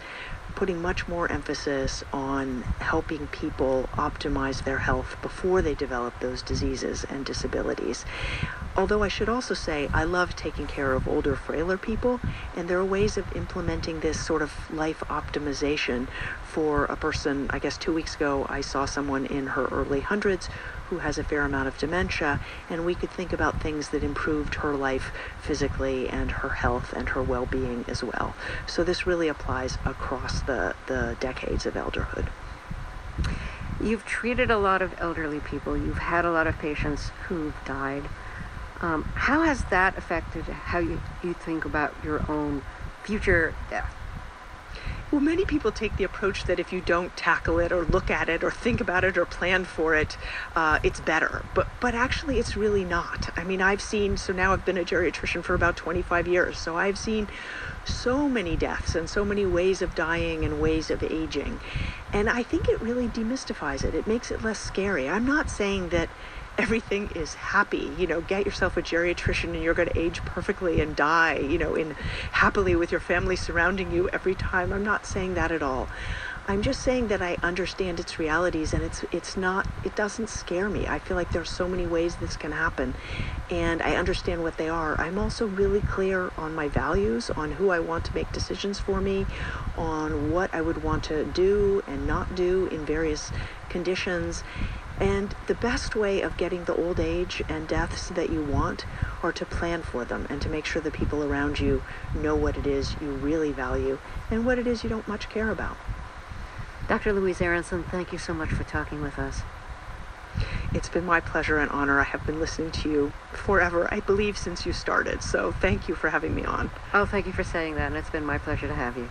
putting much more emphasis on helping people optimize their health before they develop those diseases and disabilities. Although I should also say I love taking care of older, frailer people, and there are ways of implementing this sort of life optimization for a person. I guess two weeks ago I saw someone in her early hundreds who has a fair amount of dementia, and we could think about things that improved her life physically and her health and her well being as well. So this really applies across the, the decades of elderhood. You've treated a lot of elderly people, you've had a lot of patients who've died. Um, how has that affected how you, you think about your own future death? Well, many people take the approach that if you don't tackle it or look at it or think about it or plan for it, uh, it's better. But but actually, it's really not. I mean, I've seen. So now I've been a geriatrician for about 25 years. So I've seen so many deaths and so many ways of dying and ways of aging, and I think it really demystifies it. It makes it less scary. I'm not saying that everything is happy. You know, get yourself a geriatrician and you're going to age perfectly and die, you know, in happily with your family surrounding you every time. I'm not saying that at all. I'm just saying that I understand its realities and it's it's not it doesn't scare me. I feel like there's so many ways this can happen and I understand what they are. I'm also really clear on my values, on who I want to make decisions for me, on what I would want to do and not do in various conditions and the best way of getting the old age and deaths that you want are to plan for them and to make sure the people around you know what it is you really value and what it is you don't much care about. Dr. Louise Aronson, thank you so much for talking with us. It's been my pleasure and honor. I have been listening to you forever, I believe, since you started. So thank you for having me on. Oh, thank you for saying that, and it's been my pleasure to have you.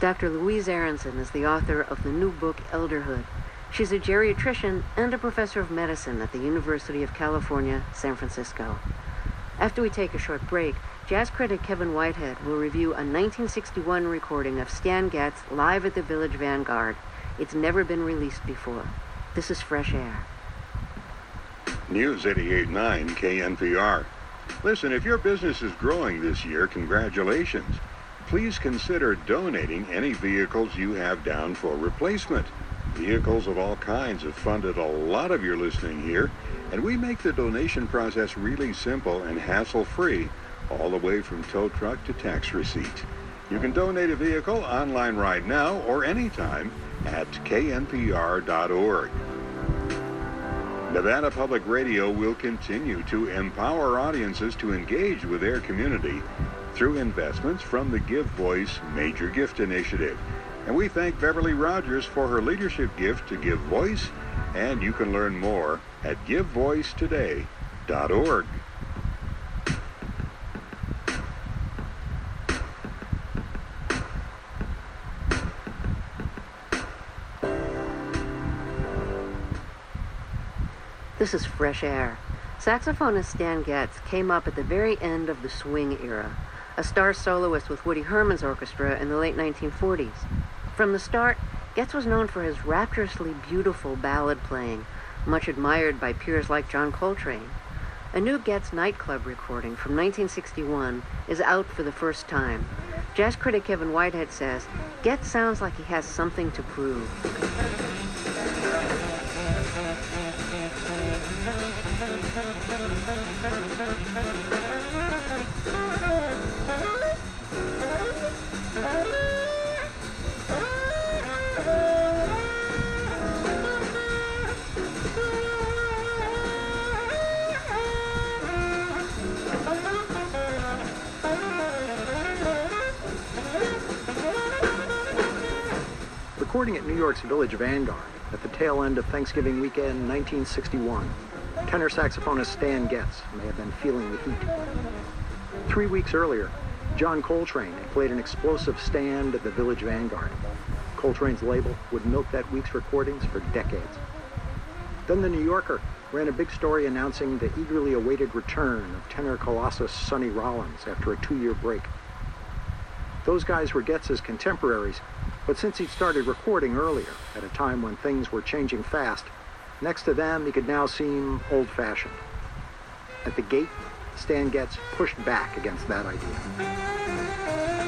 Dr. Louise Aronson is the author of the new book, Elderhood She's a geriatrician and a professor of medicine at the University of California, San Francisco. After we take a short break, jazz critic Kevin Whitehead will review a 1961 recording of Stan Getz live at the Village Vanguard. It's never been released before. This is Fresh Air. News 88.9 KNPR. Listen, if your business is growing this year, congratulations. Please consider donating any vehicles you have down for replacement. Vehicles of all kinds have funded a lot of your listening here, and we make the donation process really simple and hassle-free, all the way from tow truck to tax receipt. You can donate a vehicle online right now or anytime at knpr.org. Nevada Public Radio will continue to empower audiences to engage with their community through investments from the Give Voice Major Gift Initiative. And we thank Beverly Rogers for her leadership gift to Give Voice, and you can learn more at givevoicetoday.org. This is Fresh Air. Saxophonist Stan Getz came up at the very end of the swing era, a star soloist with Woody Herman's orchestra in the late 1940s. From the start, Getz was known for his rapturously beautiful ballad playing, much admired by peers like John Coltrane. A new Getz nightclub recording from 1961 is out for the first time. Jazz critic Kevin Whitehead says, Getz sounds like he has something to prove. Recording at New York's Village Vanguard at the tail end of Thanksgiving weekend 1961, tenor saxophonist Stan Getz may have been feeling the heat. Three weeks earlier, John Coltrane had played an explosive stand at the Village Vanguard. Coltrane's label would milk that week's recordings for decades. Then the New Yorker ran a big story announcing the eagerly awaited return of tenor colossus Sonny Rollins after a two-year break. Those guys were Getz's contemporaries, but since he'd started recording earlier, at a time when things were changing fast, next to them he could now seem old-fashioned. At the gate, Stan Getz pushed back against that idea.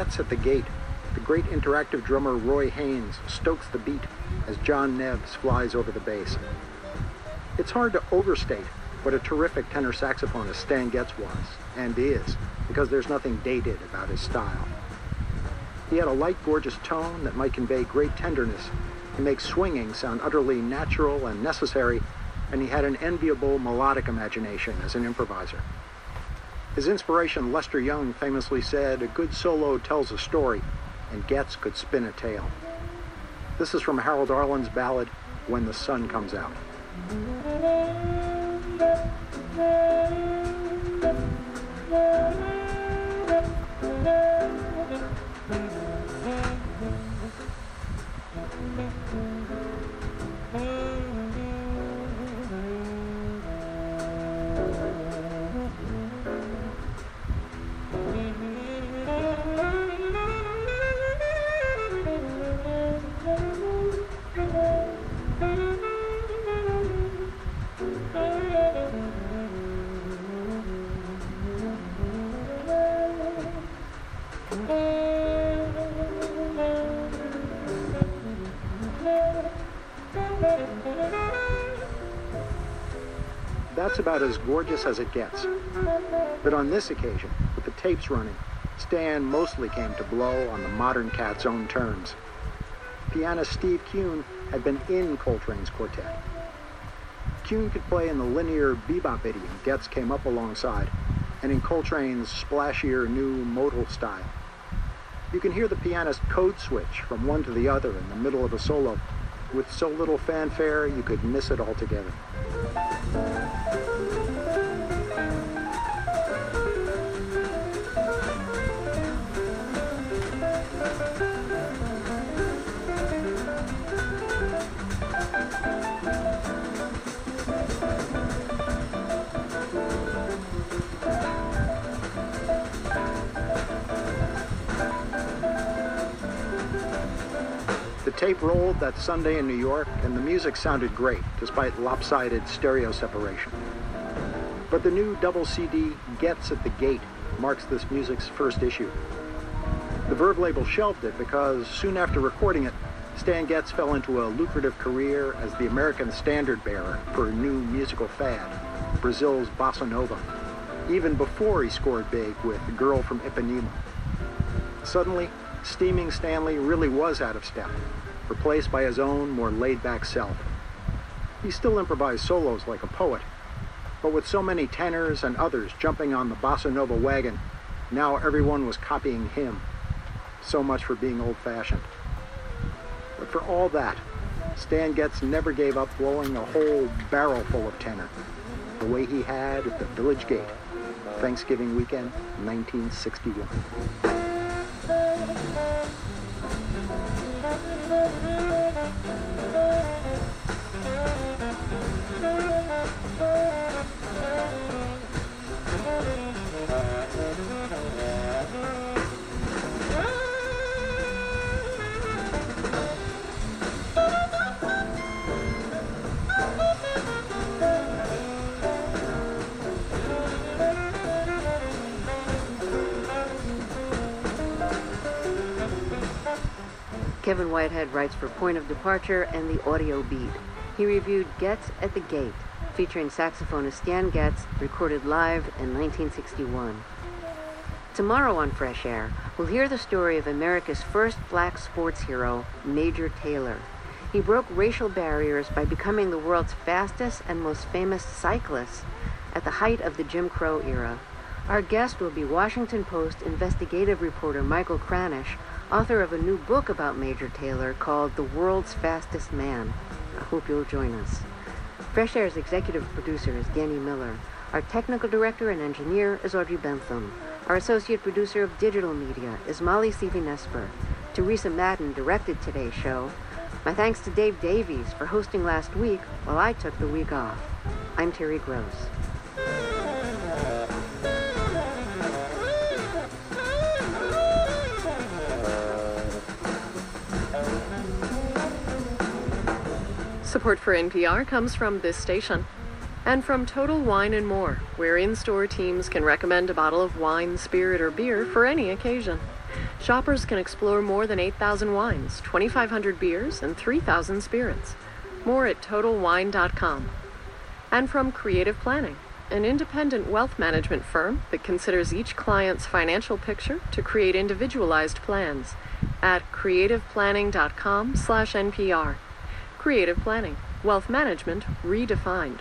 At the Gate, the great interactive drummer Roy Haynes stokes the beat as John Neves flies over the bass. It's hard to overstate what a terrific tenor saxophonist Stan Getz was, and is, because there's nothing dated about his style. He had a light, gorgeous tone that might convey great tenderness and make swinging sound utterly natural and necessary, and he had an enviable melodic imagination as an improviser. His inspiration, Lester Young, famously said, a good solo tells a story, and Getz could spin a tale. This is from Harold Arlen's ballad, When the Sun Comes Out. That's about as gorgeous as it gets. But on this occasion, with the tapes running, Stan mostly came to blow on the modern cat's own terms. Pianist Steve Kuhn had been in Coltrane's quartet. Kuhn could play in the linear bebop idiom Getz came up alongside, and in Coltrane's splashier new modal style. You can hear the pianist code switch from one to the other in the middle of a solo with so little fanfare you could miss it altogether. The tape rolled that Sunday in New York, and the music sounded great, despite lopsided stereo separation. But the new double CD, Getz at the Gate, marks this music's first issue. The Verve label shelved it because soon after recording it, Stan Getz fell into a lucrative career as the American standard bearer for a new musical fad, Brazil's bossa nova, even before he scored big with The Girl from Ipanema. Suddenly, Steaming Stanley really was out of step, replaced by his own more laid-back self. He still improvised solos like a poet, but with so many tenors and others jumping on the bossa nova wagon, now everyone was copying him. So much for being old-fashioned. But for all that, Stan Getz never gave up blowing a whole barrel full of tenor, the way he had at the Village Gate, Thanksgiving weekend, 1961. Thank you. Kevin Whitehead writes for Point of Departure and The Audio Beat. He reviewed Getz at the Gate, featuring saxophonist Stan Getz, recorded live in 1961. Tomorrow on Fresh Air, we'll hear the story of America's first black sports hero, Major Taylor. He broke racial barriers by becoming the world's fastest and most famous cyclist at the height of the Jim Crow era. Our guest will be Washington Post investigative reporter Michael Kranish, author of a new book about Major Taylor called The World's Fastest Man. I hope you'll join us. Fresh Air's executive producer is Danny Miller. Our technical director and engineer is Audrey Bentham. Our associate producer of digital media is Molly Seavy-Nesper. Teresa Madden directed today's show. My thanks to Dave Davies for hosting last week while I took the week off. I'm Terry Gross. Support for NPR comes from this station and from Total Wine and More, where in-store teams can recommend a bottle of wine, spirit, or beer for any occasion. Shoppers can explore more than 8,000 wines, 2,500 beers, and 3,000 spirits. More at TotalWine.com. And from Creative Planning, an independent wealth management firm that considers each client's financial picture to create individualized plans at creativeplanning.com slash NPR. Creative Planning, Wealth Management Redefined.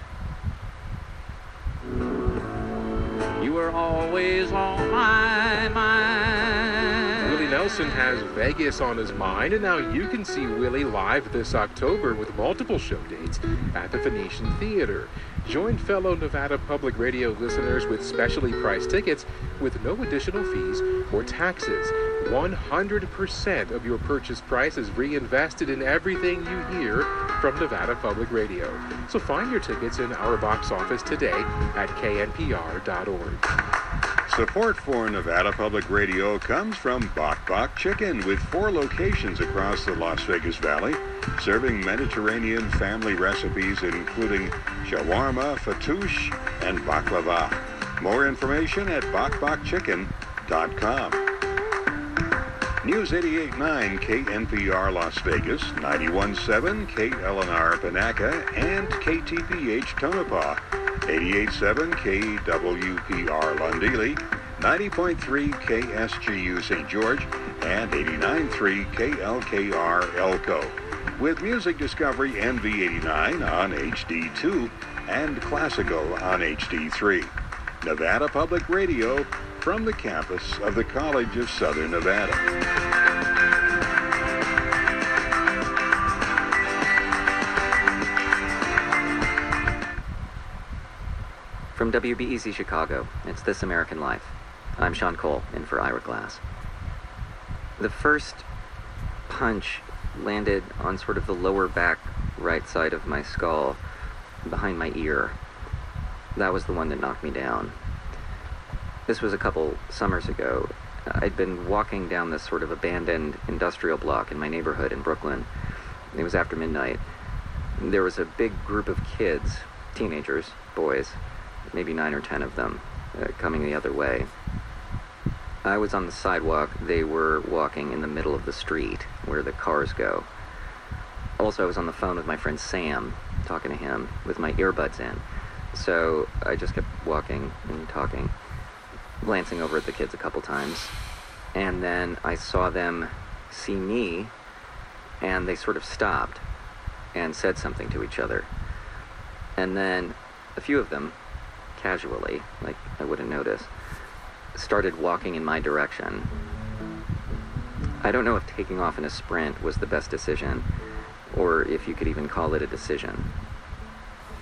You were always on my mind. Willie Nelson has Vegas on his mind, and now you can see Willie live this October with multiple show dates at the Venetian Theater. Join fellow Nevada Public Radio listeners with specially priced tickets with no additional fees or taxes. 100% of your purchase price is reinvested in everything you hear from Nevada Public Radio. So find your tickets in our box office today at knpr.org. Support for Nevada Public Radio comes from Bok Bok Chicken with four locations across the Las Vegas Valley, serving Mediterranean family recipes including shawarma, fattoush, and baklava. More information at bokbokchicken.com. News 88.9 KNPR Las Vegas, 91.7 KLNR Panaca, and KTPH Tonopah, 88.7 KWPR Lundili, 90.3 KSGU St. George, and 89.3 KLKR Elko. With Music Discovery NV89 on HD2 and classical on HD3. Nevada Public Radio from the campus of the College of Southern Nevada. From WBEZ Chicago, it's This American Life. I'm Sean Cole, in for Ira Glass. The first punch landed on sort of the lower back right side of my skull, behind my ear. That was the one that knocked me down. This was a couple summers ago. I'd been walking down this sort of abandoned industrial block in my neighborhood in Brooklyn. It was after midnight. There was a big group of kids, teenagers, boys, maybe nine or ten of them, uh, coming the other way. I was on the sidewalk. They were walking in the middle of the street where the cars go. Also, I was on the phone with my friend Sam, talking to him with my earbuds in. So I just kept walking and talking, glancing over at the kids a couple times. And then I saw them see me, and they sort of stopped and said something to each other. And then a few of them, casually, like I wouldn't notice, started walking in my direction. I don't know if taking off in a sprint was the best decision. Or if you could even call it a decision.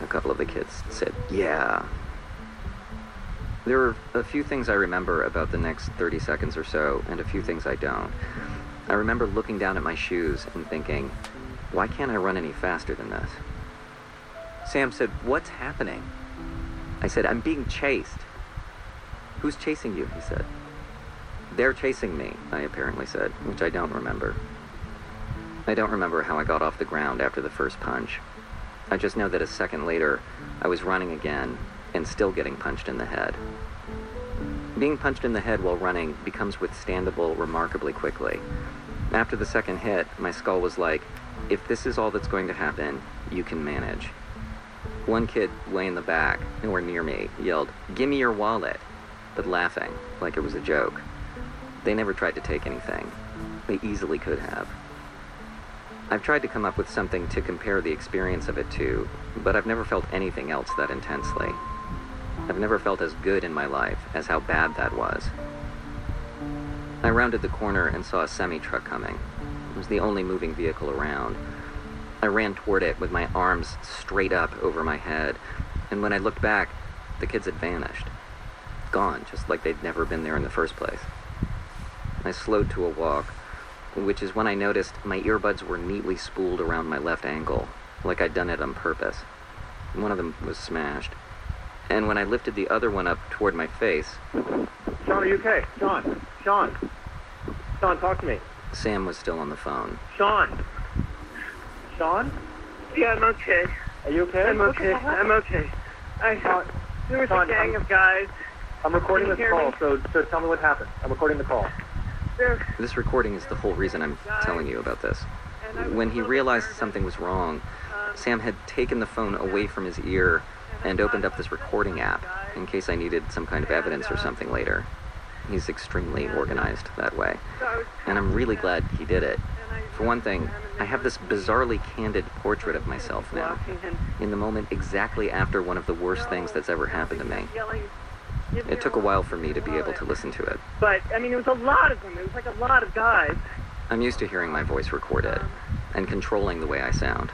A couple of the kids said, Yeah. There are a few things I remember about the next 30 seconds or so, and a few things I don't. I remember looking down at my shoes and thinking, why can't I run any faster than this? Sam said, What's happening? I said, I'm being chased. Who's chasing you? He said. They're chasing me, I apparently said, which I don't remember. I don't remember how I got off the ground after the first punch. I just know that a second later, I was running again and still getting punched in the head. Being punched in the head while running becomes withstandable remarkably quickly. After the second hit, my skull was like, if this is all that's going to happen, you can manage. One kid way in the back, nowhere near me, yelled, Give me your wallet, but laughing, like it was a joke. They never tried to take anything. They easily could have. I've tried to come up with something to compare the experience of it to, but I've never felt anything else that intensely. I've never felt as good in my life as how bad that was. I rounded the corner and saw a semi truck coming. It was the only moving vehicle around. I ran toward it with my arms straight up over my head, and when I looked back, the kids had vanished. Gone, just like they'd never been there in the first place. I slowed to a walk, which is when I noticed my earbuds were neatly spooled around my left ankle, like I'd done it on purpose. One of them was smashed. And when I lifted the other one up toward my face, Sean, are you okay? Sean, Sean, Sean, talk to me. Sam was still on the phone. Sean, Sean, Yeah, I'm okay. are you okay? I'm okay. I'm okay. I Sean, there was Sean, a gang I'm- of guys. I'm recording Can this call, me? so so tell me what happened. I'm recording the call. This recording is the whole reason I'm telling you about this. When he realized something was wrong, Sam had taken the phone away from his ear and opened up this recording app in case I needed some kind of evidence or something later. He's extremely organized that way. And I'm really glad he did it. For one thing, I have this bizarrely candid portrait of myself now, in the moment exactly after one of the worst things that's ever happened to me. Yelling. "Give me It took a while for me to be able to listen to it. But I mean, it was a lot of them. It was like a lot of guys. I'm used to hearing my voice recorded and controlling the way I sound,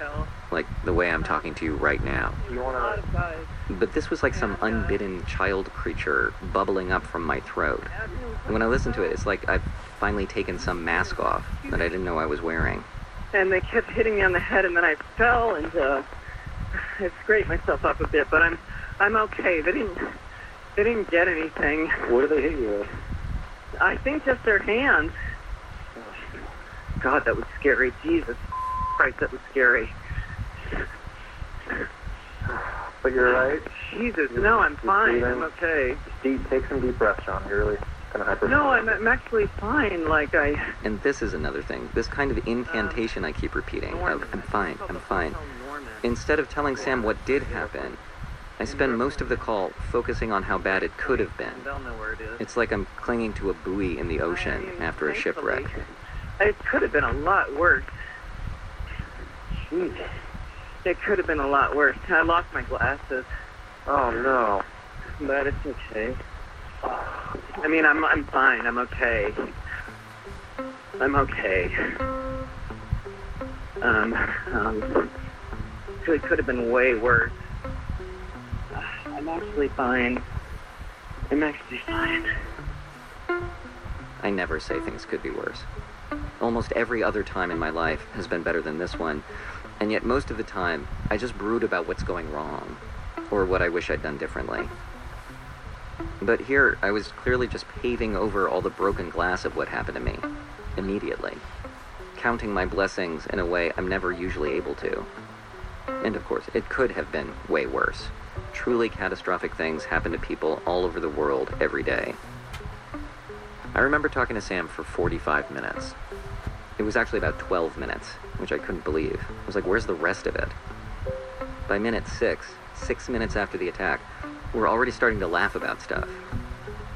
like the way I'm talking to you right now. You a lot wanna? of guys. But this was like some unbidden child creature bubbling up from my throat. And when I listen to it, it's like I've finally taken some mask off that I didn't know I was wearing. And they kept hitting me on the head, and then I fell and uh, [SIGHS] I scraped myself up a bit. But I'm I'm okay. They didn't they didn't get anything. What did they hit you with? I think just their hands. God, that was scary. Jesus Christ, that was scary. But you're right. Jesus, no, I'm fine. breathing. I'm okay. Deep, take some deep breaths, Sean. You're really kind of hyper. No, I'm, I'm actually fine. Like I. And this is another thing. This kind of incantation I keep repeating. of, I'm fine, I'm fine. Instead of telling Sam what did happen, I spend most of the call focusing on how bad it could have been. They'll know where it is. It's like I'm clinging to a buoy in the ocean I mean, after a shipwreck. It could have been a lot worse. Jeez. It could have been a lot worse. I lost my glasses, Oh no. but it's okay. I mean, I'm I'm fine. I'm okay. I'm okay. Um, um, it could have been way worse. I'm actually fine. I'm actually fine. I never say things could be worse. Almost every other time in my life has been better than this one, and yet most of the time, I just brood about what's going wrong, or what I wish I'd done differently. But here, I was clearly just paving over all the broken glass of what happened to me, immediately, counting my blessings in a way I'm never usually able to. And of course, it could have been way worse. Truly catastrophic things happen to people all over the world every day. I remember talking to Sam for 45 minutes. It was actually about 12 minutes, which I couldn't believe. I was like, where's the rest of it? By minute six, six minutes after the attack, we were already starting to laugh about stuff.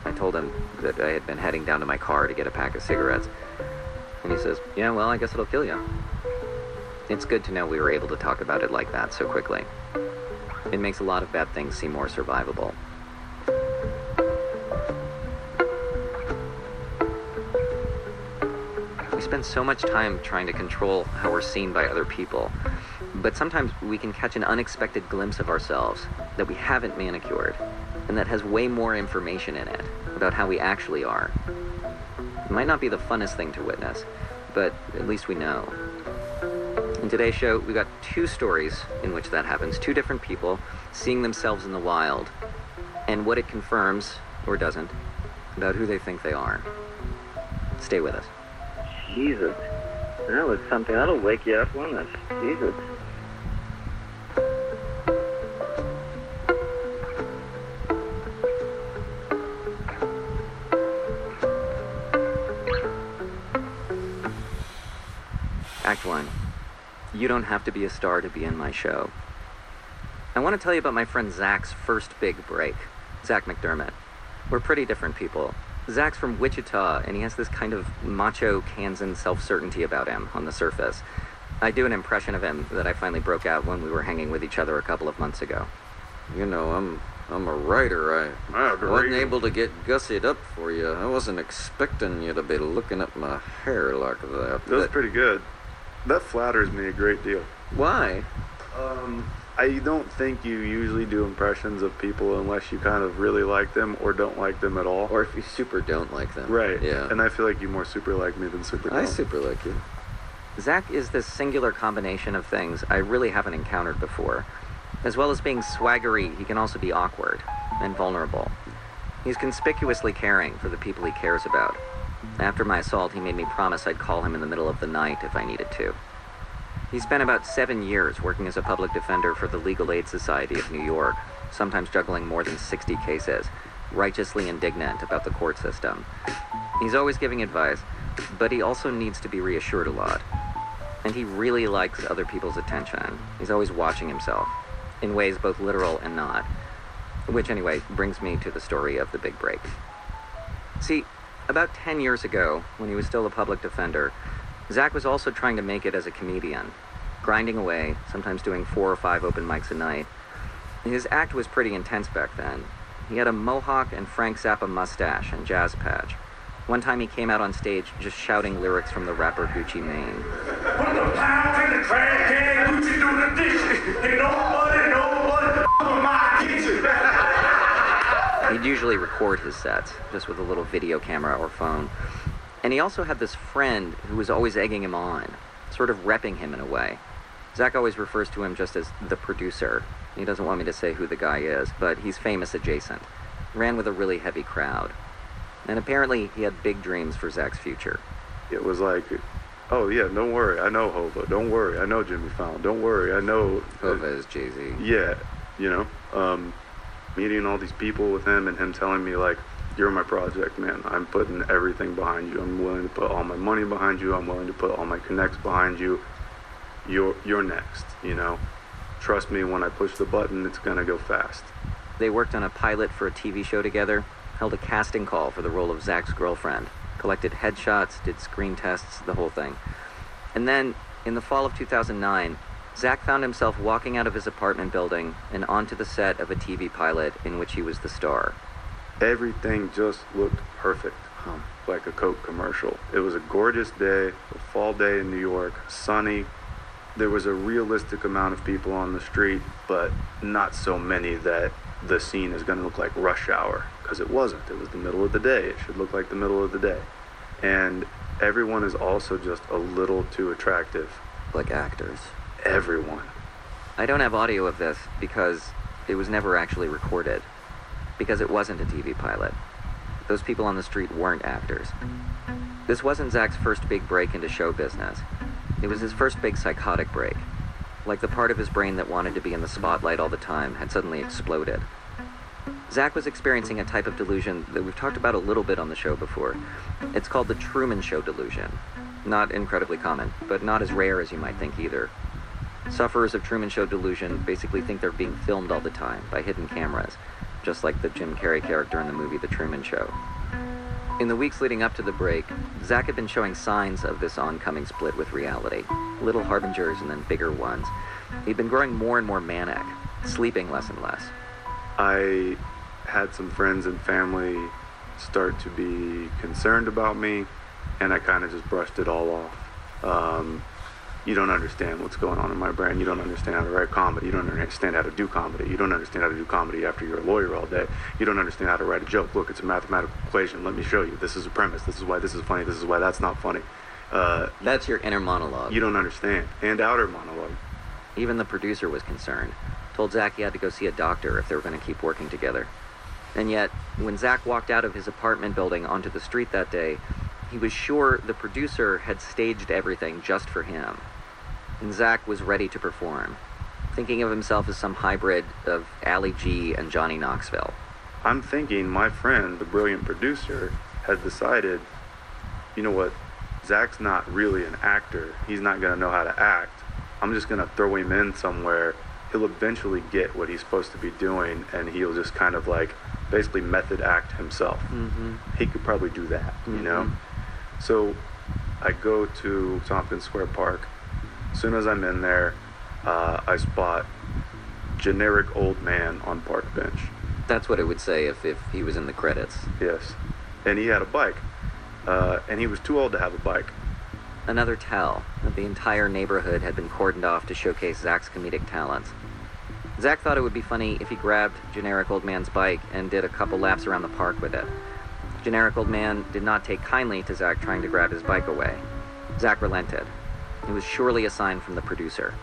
I told him that I had been heading down to my car to get a pack of cigarettes. And he says, Yeah, well, I guess it'll kill you. It's good to know we were able to talk about it like that so quickly. It makes a lot of bad things seem more survivable. We spend so much time trying to control how we're seen by other people. But sometimes we can catch an unexpected glimpse of ourselves that we haven't manicured and that has way more information in it about how we actually are. It might not be the funnest thing to witness, but at least we know. In today's show, we got two stories in which that happens two different people seeing themselves in the wild, and what it confirms, or doesn't, about who they think they are. Stay with us. Jesus. That was something. That'll wake you up, won't it? Jesus. You don't have to be a star to be in my show. I want to tell you about my friend Zach's first big break, Zach McDermott. We're pretty different people. Zach's from Wichita, and he has this kind of macho Kansan self certainty about him on the surface. I do an impression of him that I finally broke out when we were hanging with each other a couple of months ago. You know, I'm I'm a writer. I I wasn't able to get gussied up for you. I wasn't expecting you to be looking at my hair like that. That was pretty good. That flatters me a great deal. Why? Um, I don't think you usually do impressions of people unless you kind of really like them or don't like them at all. Or if you super don't like them. Right. Yeah. And I feel like you more super like me than super I don't. super like you. Zach is this singular combination of things I really haven't encountered before. As well as being swaggery, he can also be awkward and vulnerable. He's conspicuously caring for the people he cares about. After my assault, he made me promise I'd call him in the middle of the night if I needed to. He spent about seven years working as a public defender for the Legal Aid Society of New York, sometimes juggling more than 60 cases, righteously indignant about the court system. He's always giving advice, but he also needs to be reassured a lot. And he really likes other people's attention. He's always watching himself, in ways both literal and not. Which, anyway, brings me to the story of the big break. See, about 10 years ago, when he was still a public defender, Zach was also trying to make it as a comedian, grinding away, sometimes doing four or five open mics a night. His act was pretty intense back then. He had a mohawk and Frank Zappa mustache and jazz patch. One time he came out on stage just shouting lyrics from the rapper Gucci Mane. Put the pound in the He'd usually record his sets, just with a little video camera or phone. And he also had this friend who was always egging him on, sort of repping him in a way. Zach always refers to him just as the producer. He doesn't want me to say who the guy is, but he's famous adjacent. Ran with a really heavy crowd. And apparently he had big dreams for Zach's future. It was like, oh yeah, don't worry, I know Hova. Don't worry, I know Jimmy Fallon. Don't worry, I know. Hova is Jay Z. Yeah, you know, um, meeting all these people with him and him telling me like, you're my project, man. I'm putting everything behind you. I'm willing to put all my money behind you. I'm willing to put all my connects behind you. You're you're next. You know, trust me. When I push the button, it's gonna go fast. They worked on a pilot for a TV show together, held a casting call for the role of Zach's girlfriend, collected headshots, did screen tests, the whole thing. And then, in the fall of 2009, Zach found himself walking out of his apartment building and onto the set of a TV pilot in which he was the star. Everything just looked perfect, um, like a Coke commercial. It was a gorgeous day, a fall day in New York, sunny. There was a realistic amount of people on the street, but not so many that the scene is going to look like rush hour, because it wasn't. It was the middle of the day. It should look like the middle of the day. And everyone is also just a little too attractive. Like actors. Everyone. I don't have audio of this because it was never actually recorded. Because it wasn't a TV pilot. Those people on the street weren't actors. This wasn't Zach's first big break into show business. It was his first big psychotic break. Like the part of his brain that wanted to be in the spotlight all the time had suddenly exploded. Zach was experiencing a type of delusion that we've talked about a little bit on the show before. It's called the Truman Show delusion. Not incredibly common, but not as rare as you might think either. Sufferers of Truman Show delusion basically think they're being filmed all the time by hidden cameras, just like the Jim Carrey character in the movie The Truman Show. In the weeks leading up to the break, Zach had been showing signs of this oncoming split with reality little harbingers and then bigger ones. He'd been growing more and more manic, sleeping less and less. I had some friends and family start to be concerned about me. and I kind of just brushed it all off. Um, you don't understand what's going on in my brain. You don't understand how to write comedy. You don't understand how to do comedy. You don't understand how to do comedy after you're a lawyer all day. You don't understand how to write a joke. Look, it's a mathematical equation. Let me show you. This is a premise. This is why this is funny. This is why that's not funny. Uh, That's your inner monologue. you don't understand. And outer monologue. Even the producer was concerned. Told Zach he had to go see a doctor if they were going to keep working together. And yet, when Zach walked out of his apartment building onto the street that day, he was sure the producer had staged everything just for him. And Zach was ready to perform, thinking of himself as some hybrid of Ali G and Johnny Knoxville. I'm thinking my friend, the brilliant producer, has decided, you know what, Zach's not really an actor. He's not going to know how to act. I'm just going to throw him in somewhere. He'll eventually get what he's supposed to be doing, and he'll just kind of like basically method act himself. Mm-hmm. He could probably do that, you know? So I go to Tompkins Square Park. As soon as I'm in there, uh, I spot generic old man on park bench. That's what it would say if, if he was in the credits. Yes. And he had a bike. Uh, and he was too old to have a bike. Another tell that the entire neighborhood had been cordoned off to showcase Zach's comedic talents. Zach thought it would be funny if he grabbed Generic Old Man's bike and did a couple laps around the park with it. Generic Old Man did not take kindly to Zach trying to grab his bike away. Zach relented. It was surely a sign from the producer.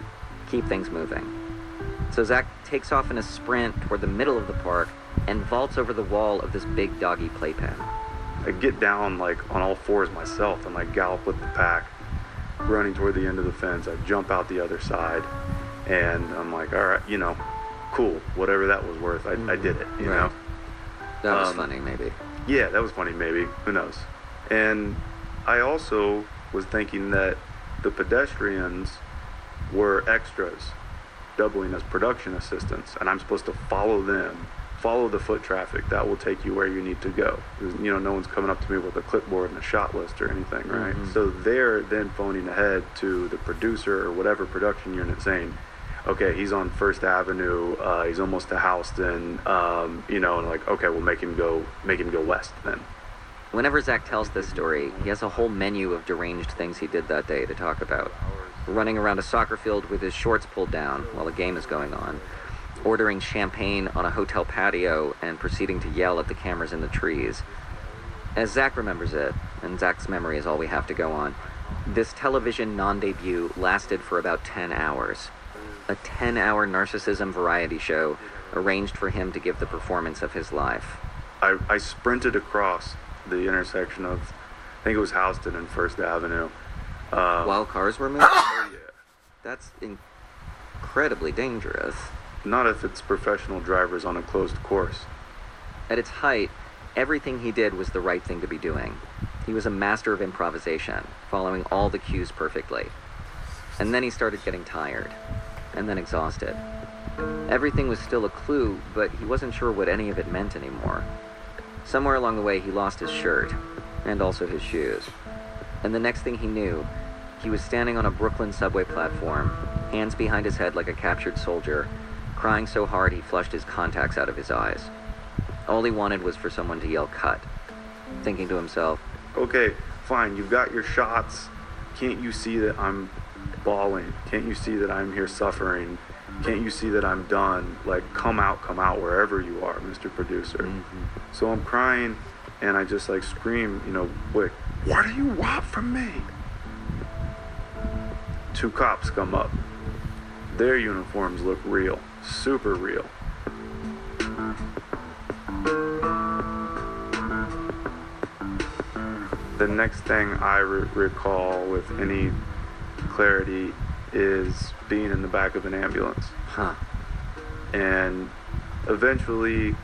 Keep things moving. So Zach takes off in a sprint toward the middle of the park and vaults over the wall of this big doggy playpen. I get down like on all fours myself and like gallop with the pack, running toward the end of the fence. I jump out the other side, and I'm like, all right, you know, cool, whatever that was worth, I, I did it, you Right. know. That was Um, funny, maybe. Yeah, that was funny, maybe. Who knows? And I also was thinking that the pedestrians were extras, doubling as production assistants, and I'm supposed to follow them, follow the foot traffic. That will take you where you need to go You know, no one's coming up to me with a clipboard and a shot list or anything, right? Mhm. So they're then phoning ahead to the producer or whatever production unit saying, okay, he's on First Avenue. Uh, he's almost to Houston. Um, you know, and like, okay, we'll make him go, make him go west then. Whenever Zach tells this story, he has a whole menu of deranged things he did that day to talk about. Running around a soccer field with his shorts pulled down while a game is going on, ordering champagne on a hotel patio, and proceeding to yell at the cameras in the trees. As Zach remembers it, and Zach's memory is all we have to go on, this television non debut lasted for about 10 hours. A 10 hour narcissism variety show arranged for him to give the performance of his life. I, I sprinted across the intersection of, I think it was Houston and First Avenue. Uh, While cars were moving? [COUGHS] That's incredibly dangerous. Not if it's professional drivers on a closed course. At its height, everything he did was the right thing to be doing. He was a master of improvisation, following all the cues perfectly. And then he started getting tired, and then exhausted. Everything was still a clue, but he wasn't sure what any of it meant anymore. Somewhere along the way, he lost his shirt, and also his shoes. And the next thing he knew, he was standing on a Brooklyn subway platform, hands behind his head like a captured soldier, crying so hard he flushed his contacts out of his eyes. All he wanted was for someone to yell cut, thinking to himself, Okay, fine, you've got your shots. Can't you see that I'm bawling? Can't you see that I'm here suffering? Can't you see that I'm done? Like, come out, come out, wherever you are, Mr. Producer. Mm-hmm. So I'm crying, and I just like scream, you know, wait, what do you want from me? Two cops come up. Their uniforms look real, super real. The next thing I re- recall with any clarity is being in the back of an ambulance. Huh. And eventually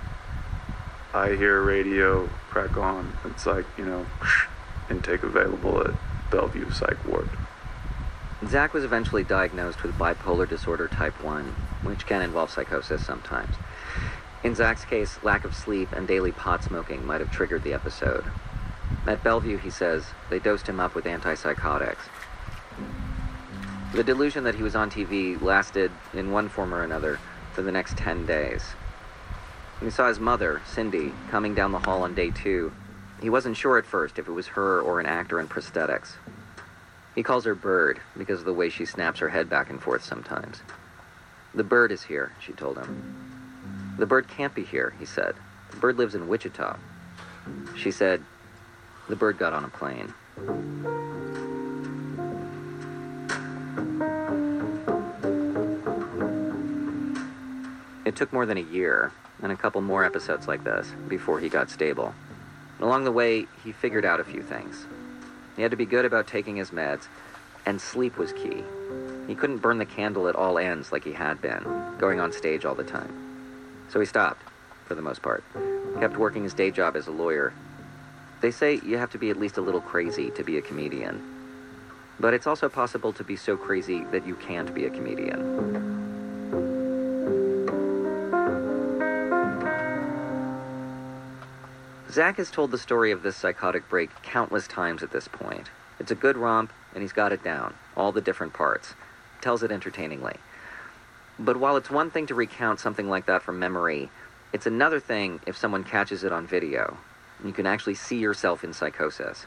I hear radio crack on. It's like, you know, [SNIFFS] intake available at Bellevue Psych Ward. Zach was eventually diagnosed with bipolar disorder type 1, which can involve psychosis sometimes. In Zach's case, lack of sleep and daily pot smoking might have triggered the episode. At Bellevue, he says, they dosed him up with antipsychotics. The delusion that he was on TV lasted, in one form or another, for the next 10 days. He saw his mother, Cindy, coming down the hall on day two, He wasn't sure at first if it was her or an actor in prosthetics. He calls her Bird because of the way she snaps her head back and forth sometimes. The bird is here, she told him. The bird can't be here, he said. The bird lives in Wichita. She said, the bird got on a plane. It took more than a year, and a couple more episodes like this, before he got stable. Along the way, he figured out a few things. He had to be good about taking his meds, and sleep was key. He couldn't burn the candle at all ends like he had been, going on stage all the time. So he stopped, for the most part. Kept working his day job as a lawyer. They say you have to be at least a little crazy to be a comedian. But it's also possible to be so crazy that you can't be a comedian. Zach has told the story of this psychotic break countless times at this point. It's a good romp, and he's got it down, all the different parts. Tells it entertainingly. But while it's one thing to recount something like that from memory, it's another thing if someone catches it on video. You can actually see yourself in psychosis.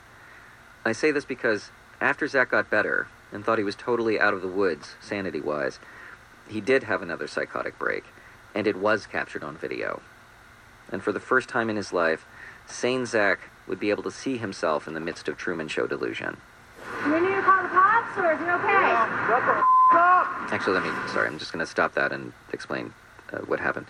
I say this because after Zach got better and thought he was totally out of the woods, sanity wise, he did have another psychotic break, and it was captured on video. And for the first time in his life, sane Zach would be able to see himself in the midst of Truman Show delusion. Do we need to call the cops, or is it okay? Yeah, shut the up. Actually, let me, sorry, I'm just going to stop that and explain uh, what happened.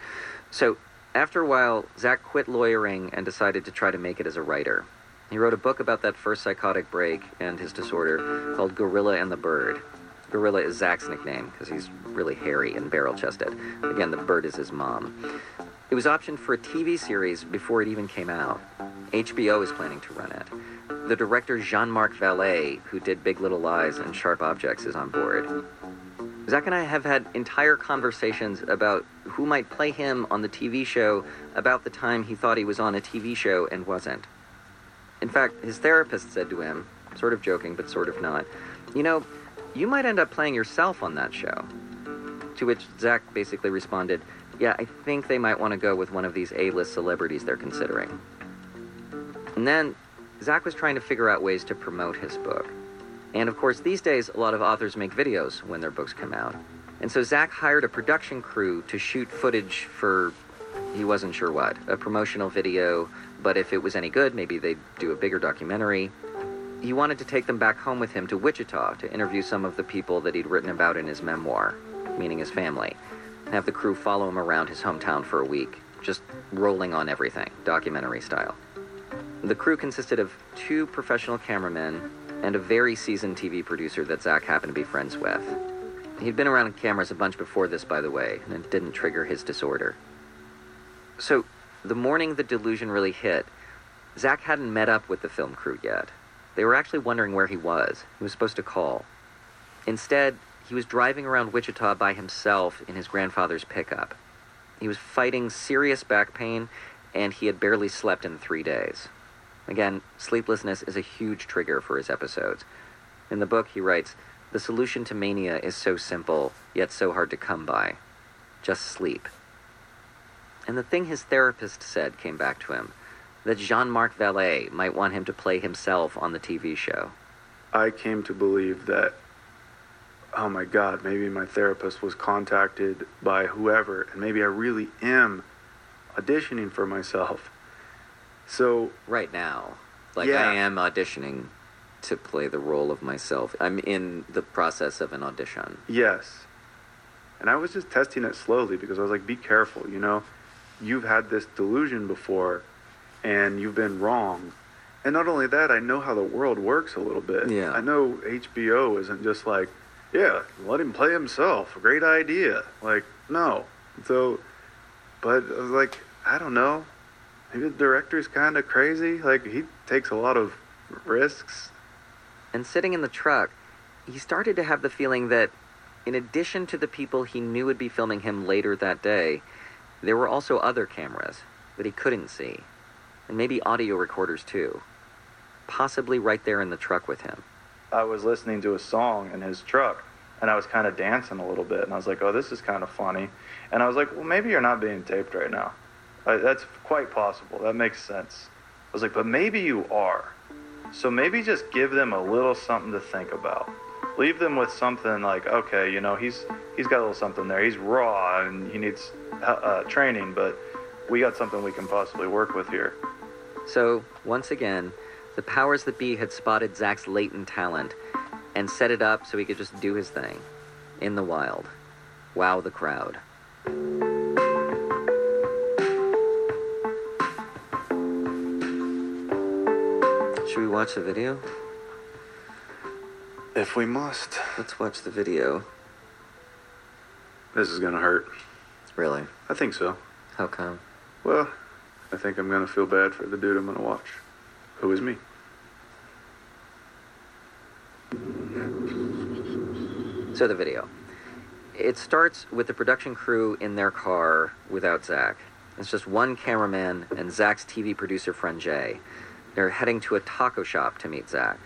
So, after a while, Zach quit lawyering and decided to try to make it as a writer. He wrote a book about that first psychotic break and his disorder called Gorilla and the Bird. Gorilla is Zach's nickname because he's really hairy and barrel chested. Again, the bird is his mom. It was optioned for a TV series before it even came out. HBO is planning to run it. The director Jean Marc Vallée, who did Big Little Lies and Sharp Objects, is on board. Zach and I have had entire conversations about who might play him on the TV show about the time he thought he was on a TV show and wasn't. In fact, his therapist said to him, sort of joking but sort of not, You know, you might end up playing yourself on that show. To which Zach basically responded, Yeah, I think they might want to go with one of these A list celebrities they're considering. And then Zach was trying to figure out ways to promote his book. And of course, these days, a lot of authors make videos when their books come out. And so Zach hired a production crew to shoot footage for, he wasn't sure what, a promotional video, but if it was any good, maybe they'd do a bigger documentary. He wanted to take them back home with him to Wichita to interview some of the people that he'd written about in his memoir, meaning his family. Have the crew follow him around his hometown for a week, just rolling on everything, documentary style. The crew consisted of two professional cameramen and a very seasoned TV producer that Zach happened to be friends with. He'd been around cameras a bunch before this, by the way, and it didn't trigger his disorder. So, the morning the delusion really hit, Zach hadn't met up with the film crew yet. They were actually wondering where he was. He was supposed to call. Instead, he was driving around Wichita by himself in his grandfather's pickup. He was fighting serious back pain, and he had barely slept in three days. Again, sleeplessness is a huge trigger for his episodes. In the book, he writes The solution to mania is so simple, yet so hard to come by. Just sleep. And the thing his therapist said came back to him that Jean Marc Vallée might want him to play himself on the TV show. I came to believe that, oh my God, maybe my therapist was contacted by whoever, and maybe I really am auditioning for myself. So right now, like Yeah. I am auditioning to play the role of myself. I'm in the process of an audition. Yes. And I was just testing it slowly because I was like, be careful, you know? You've had this delusion before and you've been wrong. And not only that, I know how the world works a little bit. Yeah. I know HBO isn't just like, yeah, let him play himself. Great idea. Like, no. So, but I was like, I don't know. Maybe the director's kind of crazy. Like, he takes a lot of risks. And sitting in the truck, he started to have the feeling that, in addition to the people he knew would be filming him later that day, there were also other cameras that he couldn't see, and maybe audio recorders too, possibly right there in the truck with him. I was listening to a song in his truck and I was kind of dancing a little bit and I was like, oh, this is kind of funny. And I was like, well, maybe you're not being taped right now. Uh, that's quite possible. That makes sense. I was like, but maybe you are. So maybe just give them a little something to think about. Leave them with something like, okay, you know, he's he's got a little something there. He's raw and he needs uh, uh, training, but we got something we can possibly work with here. So, once again, the powers that be had spotted Zach's latent talent and set it up so he could just do his thing in the wild. Wow the crowd. Should we watch the video? If we must. Let's watch the video. This is gonna hurt. Really? I think so. How come? Well, I think I'm gonna feel bad for the dude I'm gonna watch. Who is me? So, the video. It starts with the production crew in their car without Zach. It's just one cameraman and Zach's TV producer friend Jay. They're heading to a taco shop to meet Zach.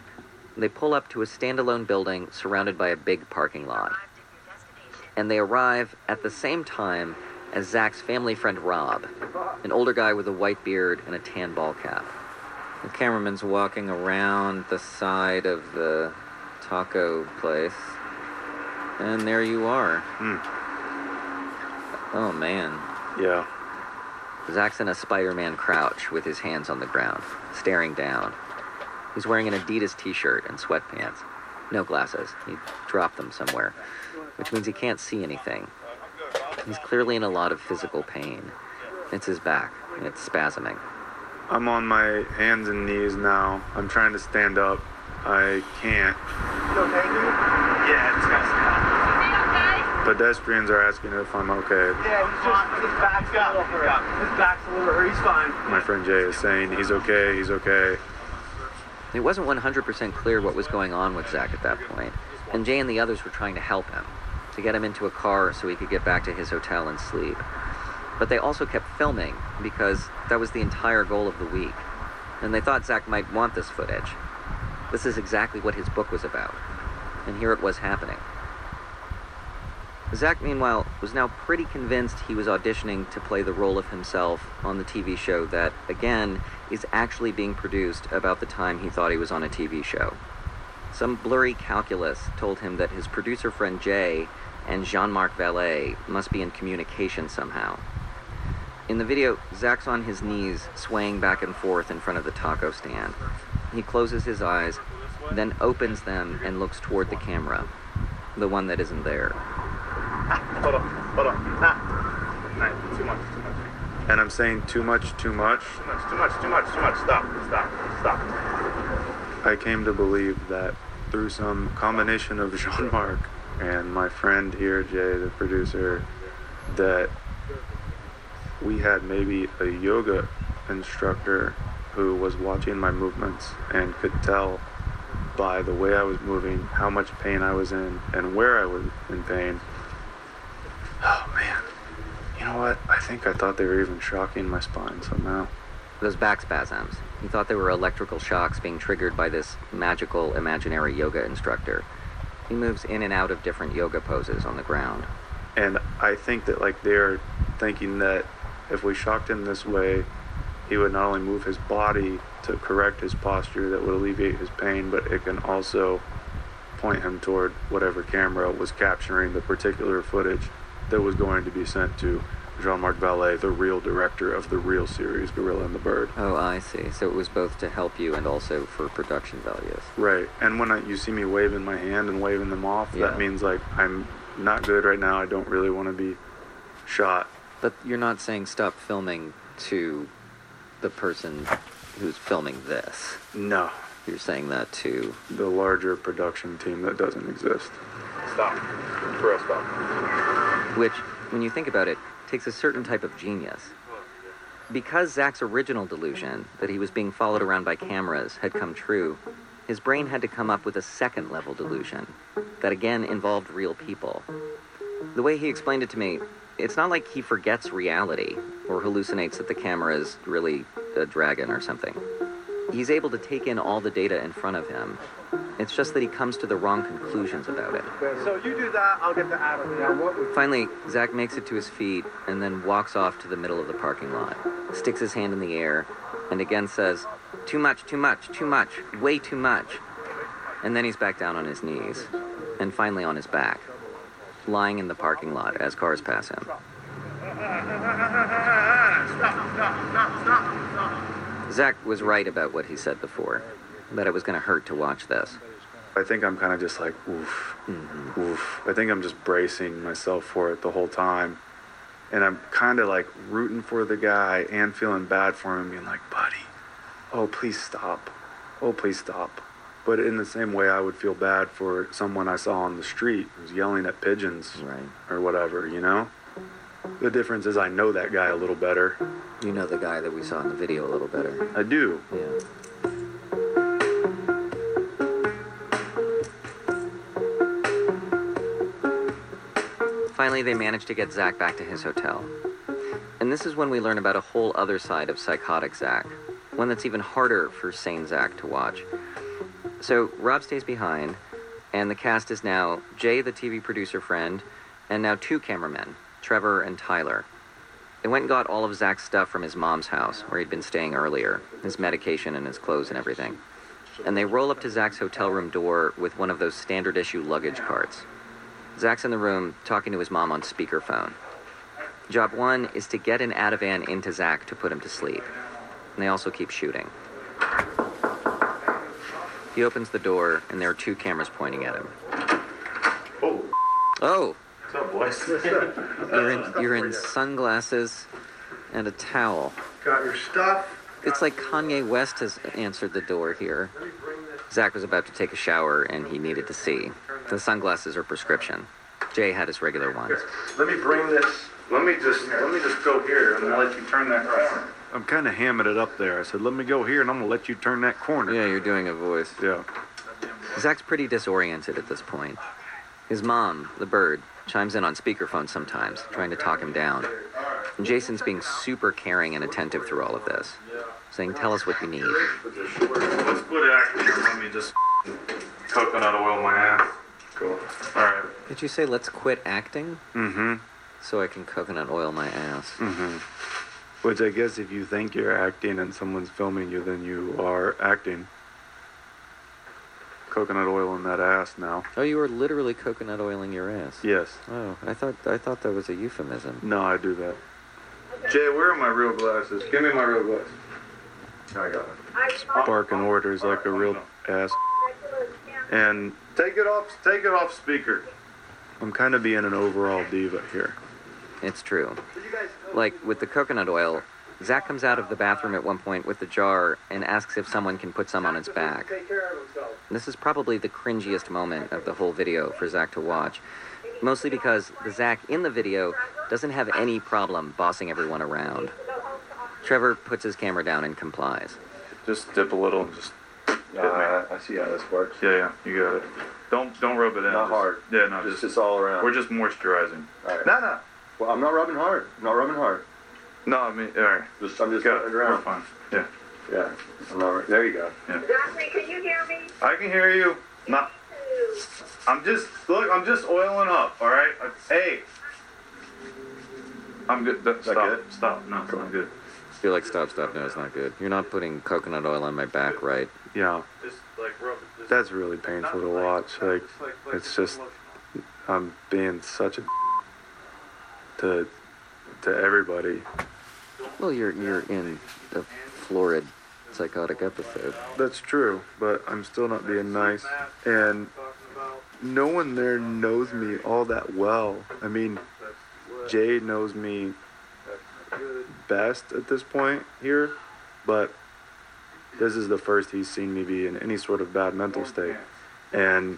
They pull up to a standalone building surrounded by a big parking lot. And they arrive at the same time as Zach's family friend Rob, an older guy with a white beard and a tan ball cap. The cameraman's walking around the side of the taco place. And there you are. Hmm. Oh man. Yeah. Zach's in a Spider Man crouch with his hands on the ground, staring down. He's wearing an Adidas t shirt and sweatpants. No glasses. He dropped them somewhere, which means he can't see anything. He's clearly in a lot of physical pain. It's his back, and it's spasming. I'm on my hands and knees now. I'm trying to stand up. I can't. You okay, dude? Yeah, it's got Pedestrians are asking if I'm okay. Yeah, he's just, his back's a little hurt. His back's a little hurt. He's fine. My friend Jay is saying he's okay, he's okay. It wasn't 100% clear what was going on with Zach at that point, and Jay and the others were trying to help him, to get him into a car so he could get back to his hotel and sleep. But they also kept filming because that was the entire goal of the week, and they thought Zach might want this footage. This is exactly what his book was about, and here it was happening. Zach, meanwhile, was now pretty convinced he was auditioning to play the role of himself on the TV show that, again, is actually being produced about the time he thought he was on a TV show. Some blurry calculus told him that his producer friend Jay and Jean Marc Vallée must be in communication somehow. In the video, Zach's on his knees, swaying back and forth in front of the taco stand. He closes his eyes, then opens them and looks toward the camera, the one that isn't there. Hold on, hold on. Nah. Nah, too much, too much. And I'm saying too much, too much. Too much, too much, too much, too much. Stop, stop, stop. I came to believe that through some combination of Jean Marc and my friend here, Jay, the producer, that we had maybe a yoga instructor who was watching my movements and could tell by the way I was moving how much pain I was in and where I was in pain. Oh man. You know what? I think I thought they were even shocking my spine somehow. Those back spasms. He thought they were electrical shocks being triggered by this magical imaginary yoga instructor. He moves in and out of different yoga poses on the ground. And I think that like they're thinking that if we shocked him this way, he would not only move his body to correct his posture that would alleviate his pain, but it can also point him toward whatever camera was capturing the particular footage that was going to be sent to Jean-Marc Vallée, the real director of the real series Gorilla and the Bird. Oh, I see. So it was both to help you and also for production values. Right. And when I, you see me waving my hand and waving them off, Yeah. that means like I'm not good right now. I don't really want to be shot. But you're not saying stop filming to the person who's filming this. No. You're saying that to the larger production team that doesn't exist. Stop. For real, stop. which, when you think about it, takes a certain type of genius. Because Zach's original delusion, that he was being followed around by cameras, had come true, his brain had to come up with a second level delusion that again involved real people. The way he explained it to me, it's not like he forgets reality or hallucinates that the camera is really a dragon or something. He's able to take in all the data in front of him. It's just that he comes to the wrong conclusions about it. So you do that, I'll get the Now what would Finally, Zach makes it to his feet and then walks off to the middle of the parking lot, sticks his hand in the air, and again says, Too much, too much, too much, way too much. And then he's back down on his knees, and finally on his back, lying in the parking lot as cars pass him. Zach was right about what he said before, that it was going to hurt to watch this. I think I'm kind of just like, oof, mm-hmm. oof. I think I'm just bracing myself for it the whole time. And I'm kind of like rooting for the guy and feeling bad for him, being like, buddy, oh, please stop. Oh, please stop. But in the same way, I would feel bad for someone I saw on the street who's yelling at pigeons right. or whatever, you know? The difference is I know that guy a little better. You know the guy that we saw in the video a little better. I do. Yeah. Finally, they managed to get Zach back to his hotel. And this is when we learn about a whole other side of psychotic Zach, one that's even harder for sane Zach to watch. So, Rob stays behind, and the cast is now Jay, the TV producer friend, and now two cameramen, Trevor and Tyler. They went and got all of Zach's stuff from his mom's house, where he'd been staying earlier his medication and his clothes and everything. And they roll up to Zach's hotel room door with one of those standard issue luggage carts. Zach's in the room talking to his mom on speakerphone. Job one is to get an Ativan into Zach to put him to sleep. And they also keep shooting. He opens the door, and there are two cameras pointing at him. Oh. Oh, What's up, boys? you're in, you're in sunglasses and a towel. Got your stuff? It's like Kanye West has answered the door here. Zach was about to take a shower and he needed to see. The sunglasses are prescription. Jay had his regular ones. Let me bring this. Let me just let me just go here and I'll let you turn that corner. I'm kind of hamming it up there. I said, let me go here and I'm going to let you turn that corner. Yeah, you're doing a voice. Yeah. Zach's pretty disoriented at this point. His mom, the bird, chimes in on speakerphone sometimes, trying to talk him down. And Jason's being super caring and attentive through all of this, saying, Tell us what you need. Let's quit acting let me just coconut oil my ass. Cool. All right. Did you say, Let's quit acting? Mm-hmm. So I can coconut oil my ass. Mm-hmm. Which I guess if you think you're acting and someone's filming you, then you are acting. Coconut oil in that ass now. Oh, you were literally coconut oiling your ass. Yes. Oh, I thought I thought that was a euphemism. No, I do that. Jay, where are my real glasses? Give me my real glasses. I got it. Barking orders like a real ass. And Take it off. Take it off speaker. I'm kind of being an overall diva here. It's true. Like with the coconut oil, Zach comes out of the bathroom at one point with the jar and asks if someone can put some on his back. Take care of himself. This is probably the cringiest moment of the whole video for Zach to watch. Mostly because the Zach in the video doesn't have any problem bossing everyone around. Trevor puts his camera down and complies. Just dip a little and just. Uh, hit me. I see how this works. Yeah, yeah, you got it. Don't don't rub it in. Not Just- hard. Yeah, no, Just, just, just all around. we're just moisturizing. All right. No, no, Well, I'm not rubbing hard. I'm not rubbing hard. no. I mean, all right. Just, I'm just Got putting it. it We're around. fine. Yeah, Yeah. I'm not. There you go. Yeah. Zachary, can you hear me? I can hear you. Not. I'm just look. I'm just oiling up. All right. I- Hey. I'm good. That, stop. good? Stop. No, I'm good. Feel like stop, stop, no, it's not good. You're not putting coconut oil on my back, right? Yeah, Just like rub. Just, that's really painful to watch. Like, it's just, I'm being such a to to everybody. Well, you're you're in a florid psychotic episode. That's true, but I'm still not being nice. And no one there knows me all that well. I mean, Jay knows me best at this point here, but this is the first he's seen me be in any sort of bad mental state. And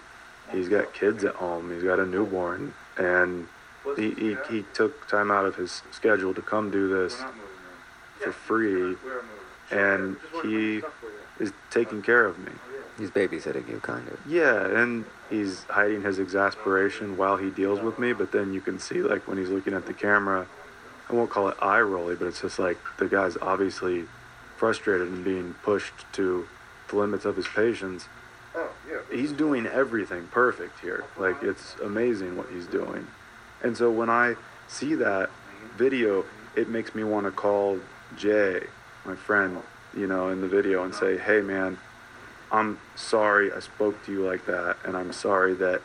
he's got kids at home, he's got a newborn, and he, he, he took time out of his schedule to come do this for free, and he is taking care of me. He's babysitting you, kind of. Yeah, and he's hiding his exasperation while he deals with me, but then you can see, like, when he's looking at the camera, I won't call it eye rolly, but it's just like the guy's obviously frustrated and being pushed to the limits of his patience. Oh yeah. He's doing everything perfect here. Like, it's amazing what he's doing. And so when I see that video, it makes me want to call Jay, my friend, you know, in the video and say, hey, man, I'm sorry I spoke to you like that, and I'm sorry that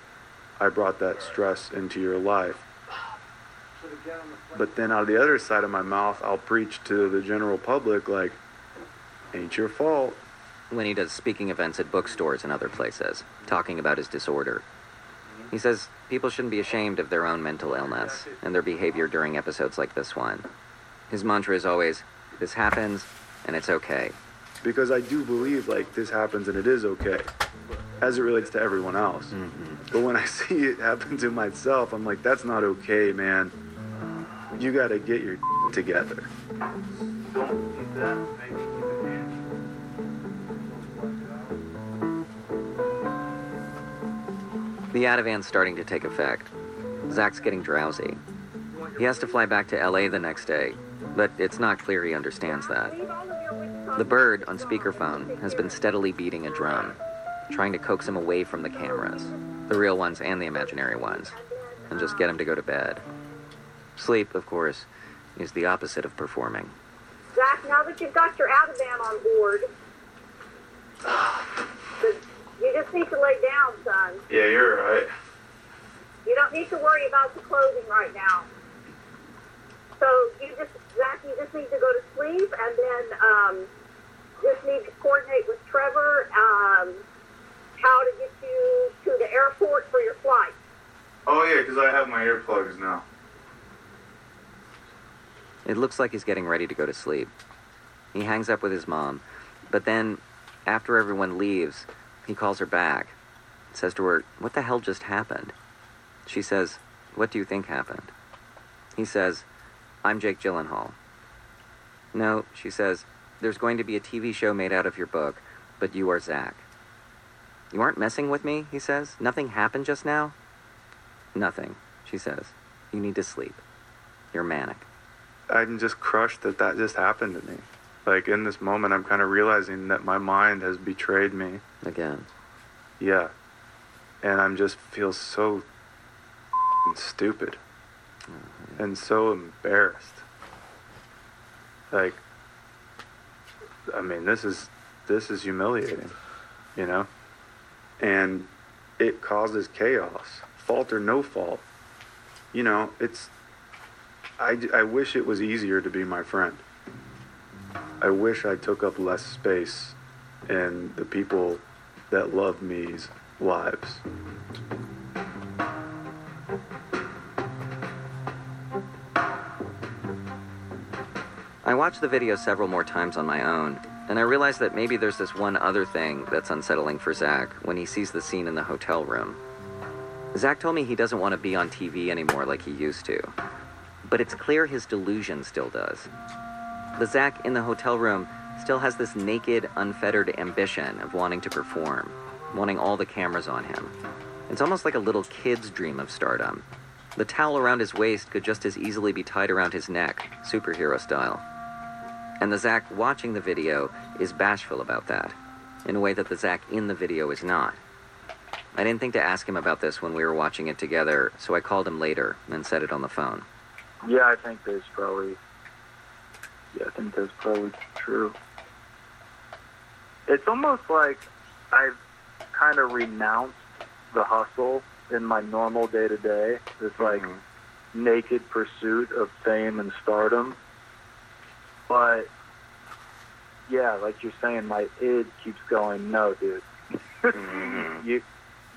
I brought that stress into your life. But then out of the other side of my mouth, I'll preach to the general public, like, ain't your fault. When he does speaking events at bookstores and other places, talking about his disorder. He says people shouldn't be ashamed of their own mental illness and their behavior during episodes like this one. His mantra is always, this happens and it's okay. Because I do believe, like, this happens and it is okay, as it relates to everyone else. Mm-hmm. But when I [LAUGHS] see it happen to myself, I'm like, that's not okay, man. You gotta get your [LAUGHS] together. The Ativan's starting to take effect. Zach's getting drowsy. He has to fly back to LA the next day, but it's not clear he understands that. The bird on speakerphone has been steadily beating a drum, trying to coax him away from the cameras, the real ones and the imaginary ones, and just get him to go to bed. Sleep, of course, is the opposite of performing. Zach, now that you've got your Ativan on board, [SIGHS] you just need to lay down, son. Yeah, you're right. You don't need to worry about the clothing right now. So you just, Zach, you just need to go to sleep, and then um, just need to coordinate with Trevor um, how to get you to the airport for your flight. Oh, yeah, because I have my earplugs now. It looks like he's getting ready to go to sleep. He hangs up with his mom, but then, after everyone leaves, he calls her back. Says to her, What the hell just happened? She says, What do you think happened? He says, I'm Jake Gyllenhaal. No, she says, There's going to be a TV show made out of your book, but you are Zach. You aren't messing with me, he says. Nothing happened just now? Nothing, she says. You need to sleep. You're manic. I'm just crushed that that just happened to me. Like in this moment, I'm kind of realizing that my mind has betrayed me. Again. Yeah. And I'm just feel so stupid mm-hmm. and so embarrassed. Like, I mean, this is this is humiliating, you know, and it causes chaos, fault or no fault. You know, it's. I, I wish it was easier to be my friend. I wish I took up less space in the people that love me's lives. I watched the video several more times on my own, and I realized that maybe there's this one other thing that's unsettling for Zach when he sees the scene in the hotel room. Zach told me he doesn't want to be on TV anymore like he used to, but it's clear his delusion still does. The Zach in the hotel room still has this naked, unfettered ambition of wanting to perform, wanting all the cameras on him. It's almost like a little kid's dream of stardom. The towel around his waist could just as easily be tied around his neck, superhero style. And the Zach watching the video is bashful about that, in a way that the Zach in the video is not. I didn't think to ask him about this when we were watching it together, so I called him later and said it on the phone. Yeah, I think there's probably. Yeah, I think that's probably true. It's almost like I've kind of renounced the hustle in my normal day to day. This like mm-hmm. naked pursuit of fame and stardom. But yeah, like you're saying, my id keeps going. No, dude, mm-hmm. [LAUGHS] you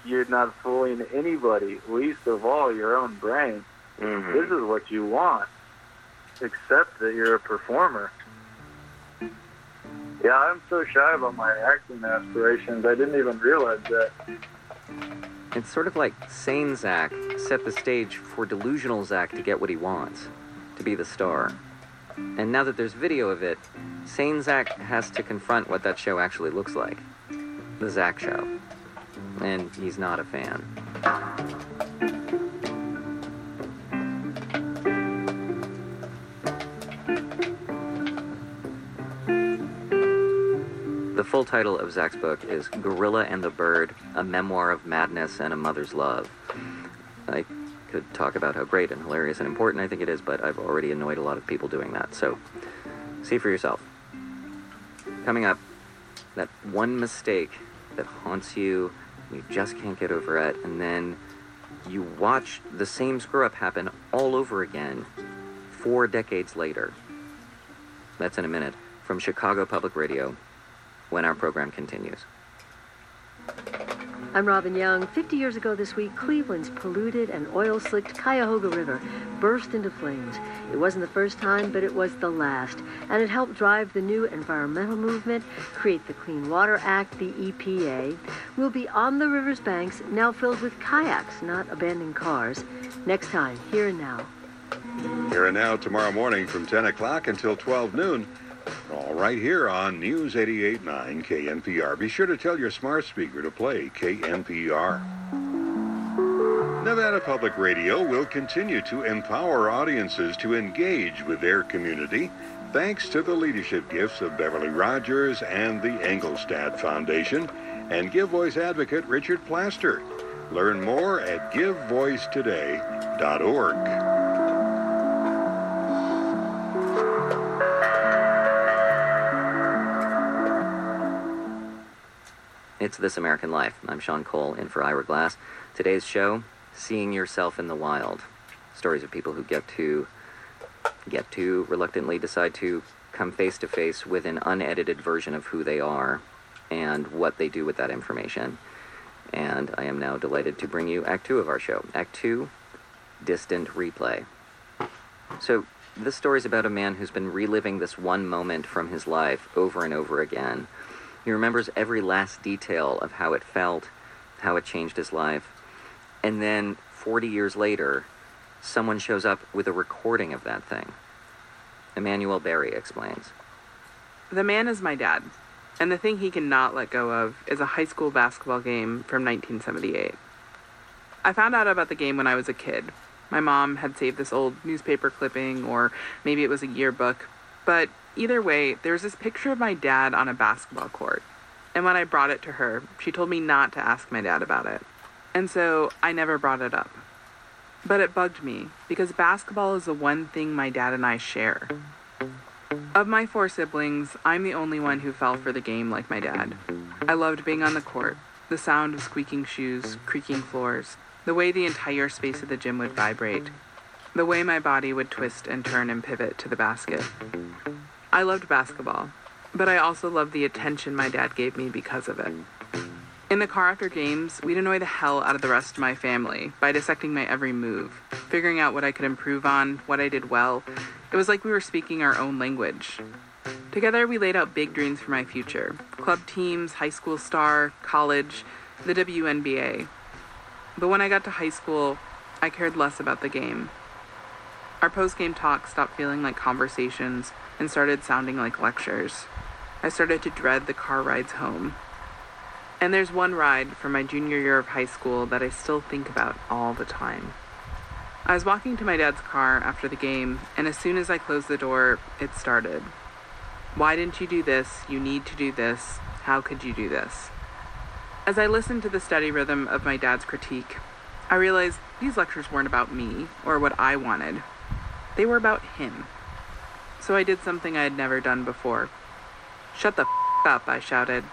you're not fooling anybody, least of all your own brain. Mm-hmm. This is what you want. Accept that you're a performer. Yeah, I'm so shy about my acting aspirations. I didn't even realize that. It's sort of like sane Zach set the stage for delusional Zach to get what he wants, to be the star. And now that there's video of it, sane Zach has to confront what that show actually looks like the Zach Show. And he's not a fan. Full title of Zach's book is Gorilla and the Bird A Memoir of Madness and a Mother's Love. I could talk about how great and hilarious and important I think it is, but I've already annoyed a lot of people doing that. So, see for yourself. Coming up, that one mistake that haunts you, you just can't get over it, and then you watch the same screw up happen all over again four decades later. That's in a minute from Chicago Public Radio when our program continues. I'm Robin Young. 50 years ago this week, Cleveland's polluted and oil slicked Cuyahoga River burst into flames. It wasn't the first time, but it was the last. And it helped drive the new environmental movement, create the Clean Water Act, the EPA. We'll be on the river's banks, now filled with kayaks, not abandoned cars. Next time, here and now. Here and now tomorrow morning from 10 o'clock until 12 noon. All right here on News 88.9 KNPR. Be sure to tell your smart speaker to play KNPR. Nevada Public Radio will continue to empower audiences to engage with their community thanks to the leadership gifts of Beverly Rogers and the Engelstad Foundation and Give Voice advocate Richard Plaster. Learn more at givevoicetoday.org. It's This American Life. I'm Sean Cole in for Ira Glass. Today's show, Seeing Yourself in the Wild. Stories of people who get to get to reluctantly decide to come face to face with an unedited version of who they are and what they do with that information. And I am now delighted to bring you Act 2 of our show. Act 2, Distant Replay. So, this story is about a man who's been reliving this one moment from his life over and over again he remembers every last detail of how it felt, how it changed his life. And then 40 years later, someone shows up with a recording of that thing. Emmanuel Berry explains. The man is my dad, and the thing he cannot let go of is a high school basketball game from 1978. I found out about the game when I was a kid. My mom had saved this old newspaper clipping, or maybe it was a yearbook, but Either way, there's this picture of my dad on a basketball court. And when I brought it to her, she told me not to ask my dad about it. And so I never brought it up. But it bugged me because basketball is the one thing my dad and I share. Of my four siblings, I'm the only one who fell for the game like my dad. I loved being on the court, the sound of squeaking shoes, creaking floors, the way the entire space of the gym would vibrate, the way my body would twist and turn and pivot to the basket. I loved basketball, but I also loved the attention my dad gave me because of it. In the car after games, we'd annoy the hell out of the rest of my family by dissecting my every move, figuring out what I could improve on, what I did well. It was like we were speaking our own language. Together, we laid out big dreams for my future club teams, high school star, college, the WNBA. But when I got to high school, I cared less about the game. Our post game talk stopped feeling like conversations and started sounding like lectures. I started to dread the car rides home. And there's one ride from my junior year of high school that I still think about all the time. I was walking to my dad's car after the game, and as soon as I closed the door, it started. Why didn't you do this? You need to do this. How could you do this? As I listened to the steady rhythm of my dad's critique, I realized these lectures weren't about me or what I wanted. They were about him so I did something I had never done before. Shut the f up, I shouted.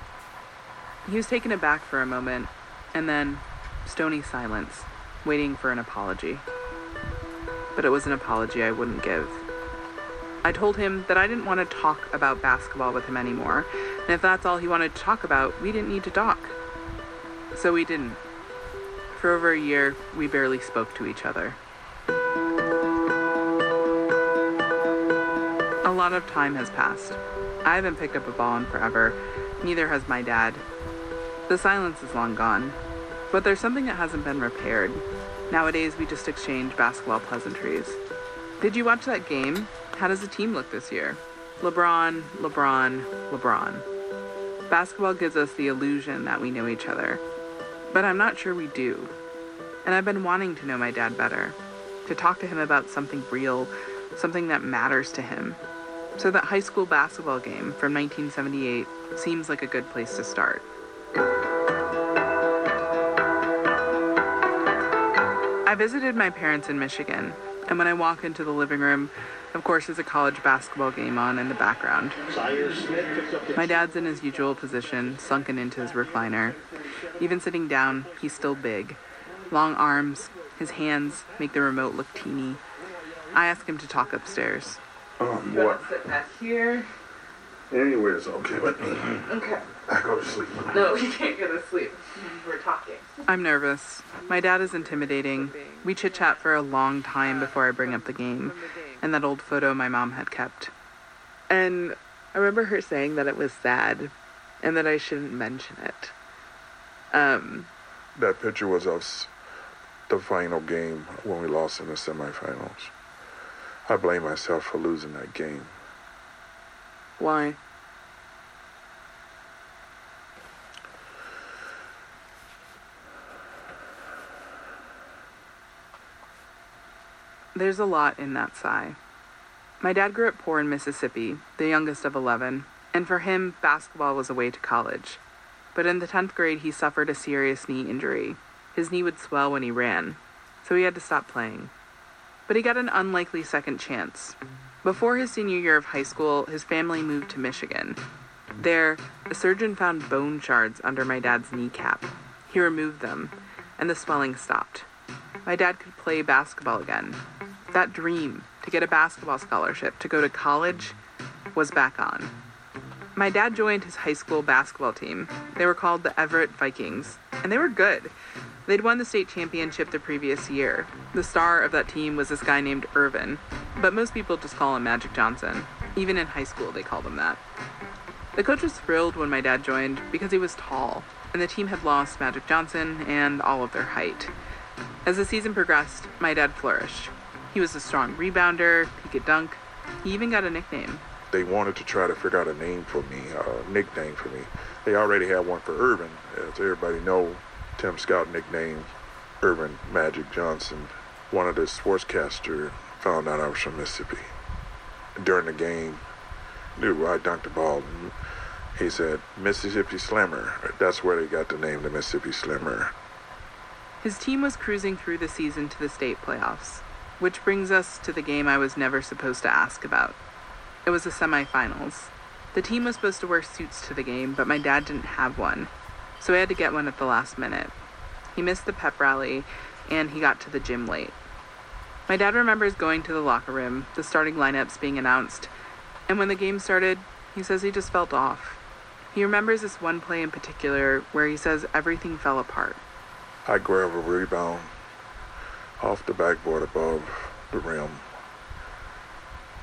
He was taken aback for a moment, and then stony silence, waiting for an apology. But it was an apology I wouldn't give. I told him that I didn't want to talk about basketball with him anymore, and if that's all he wanted to talk about, we didn't need to talk. So we didn't. For over a year, we barely spoke to each other. Lot of time has passed. I haven't picked up a ball in forever. Neither has my dad. The silence is long gone. But there's something that hasn't been repaired. Nowadays, we just exchange basketball pleasantries. Did you watch that game? How does the team look this year? LeBron, LeBron, LeBron. Basketball gives us the illusion that we know each other. But I'm not sure we do. And I've been wanting to know my dad better. To talk to him about something real, something that matters to him. So that high school basketball game from 1978 seems like a good place to start. I visited my parents in Michigan, And when I walk into the living room, of course, there's a college basketball game on in the background. My dad's in his usual position, sunken into his recliner. Even sitting down, he's still big. Long arms, his hands make the remote look teeny. I ask him to talk upstairs. Um, what? sit back here? Anywhere's okay with me. Okay. I go to sleep. No, [LAUGHS] you can't go to sleep. We're talking. I'm nervous. My dad is intimidating. We chit chat for a long time before I bring up the game and that old photo my mom had kept. And I remember her saying that it was sad and that I shouldn't mention it. Um, That picture was us, the final game when we lost in the semifinals. I blame myself for losing that game. why? There's a lot in that sigh. My dad grew up poor in Mississippi, the youngest of 11, and for him, basketball was a way to college. But in the 10th grade, he suffered a serious knee injury. His knee would swell when he ran, so he had to stop playing. But he got an unlikely second chance. Before his senior year of high school, his family moved to Michigan. There, a surgeon found bone shards under my dad's kneecap. He removed them, and the swelling stopped. My dad could play basketball again. That dream to get a basketball scholarship to go to college was back on. My dad joined his high school basketball team. They were called the Everett Vikings, and they were good. They'd won the state championship the previous year. The star of that team was this guy named Earvin, but most people just call him Magic Johnson. Even in high school, they called him that. The coach was thrilled when my dad joined because he was tall, and the team had lost Magic Johnson and all of their height. As the season progressed, my dad flourished. He was a strong rebounder, he could dunk, he even got a nickname. They wanted to try to figure out a name for me, a nickname for me. They already had one for Earvin. As everybody know, Tim Scott nicknamed Earvin Magic Johnson. One of the sportscaster found out I was from Mississippi. During the game, knew I dunked the ball. He said, Mississippi Slimmer. That's where they got the name, the Mississippi Slimmer. His team was cruising through the season to the state playoffs, which brings us to the game I was never supposed to ask about. It was the semifinals. The team was supposed to wear suits to the game, but my dad didn't have one, so he had to get one at the last minute. He missed the pep rally, and he got to the gym late. My dad remembers going to the locker room, the starting lineups being announced, and when the game started, he says he just felt off. He remembers this one play in particular where he says everything fell apart. I grab a rebound off the backboard above the rim,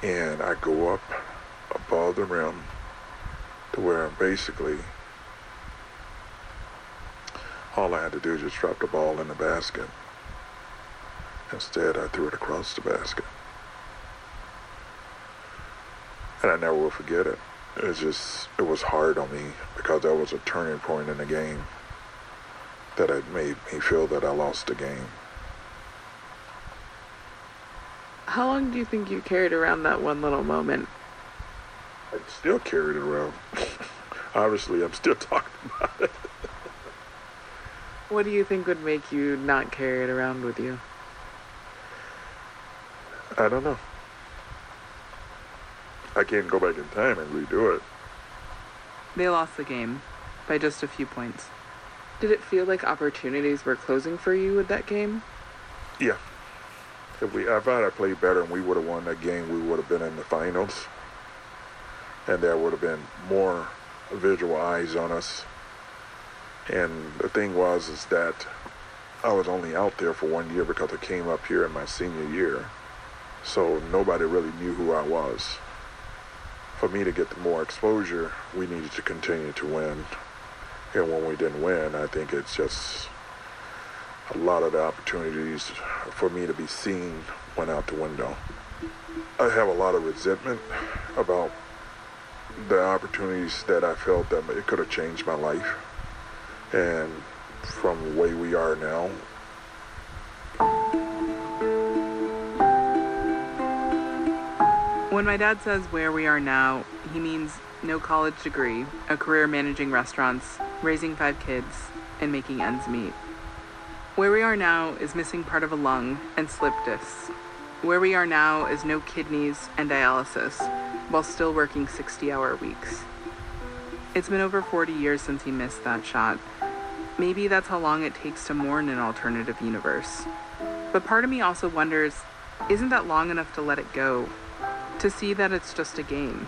and I go up above the rim to where I'm basically all I had to do was just drop the ball in the basket. Instead, I threw it across the basket. And I never will forget it. It was just, it was hard on me because that was a turning point in the game that had made me feel that I lost the game. How long do you think you carried around that one little moment? I still carry it around. [LAUGHS] Obviously, I'm still [LAUGHS] talking about it. What do you think would make you not carry it around with you? I don't know. I can't go back in time and redo it. They lost the game by just a few points. Did it feel like opportunities were closing for you with that game? Yeah. If we, I had played better and we would have won that game, we would have been in the finals, and there would have been more visual eyes on us. And the thing was, is that I was only out there for one year because I came up here in my senior year, so nobody really knew who I was. For me to get more exposure, we needed to continue to win. And when we didn't win, I think it's just a lot of the opportunities for me to be seen went out the window. I have a lot of resentment about the opportunities that I felt that it could have changed my life. And from the way we are now, When my dad says where we are now, he means no college degree, a career managing restaurants, raising five kids, and making ends meet. Where we are now is missing part of a lung and slip discs. Where we are now is no kidneys and dialysis, while still working 60 hour weeks. It's been over 40 years since he missed that shot. Maybe that's how long it takes to mourn an alternative universe. But part of me also wonders isn't that long enough to let it go? To see that it's just a game?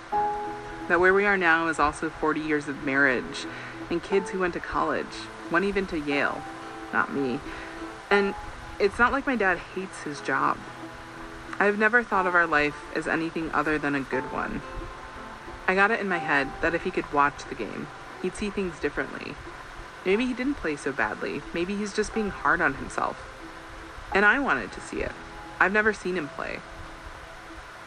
That where we are now is also 40 years of marriage and kids who went to college, one even to Yale. Not me. And it's not like my dad hates his job. I've never thought of our life as anything other than a good one. I got it in my head that if he could watch the game, he'd see things differently. Maybe he didn't play so badly. Maybe he's just being hard on himself. And I wanted to see it. I've never seen him play.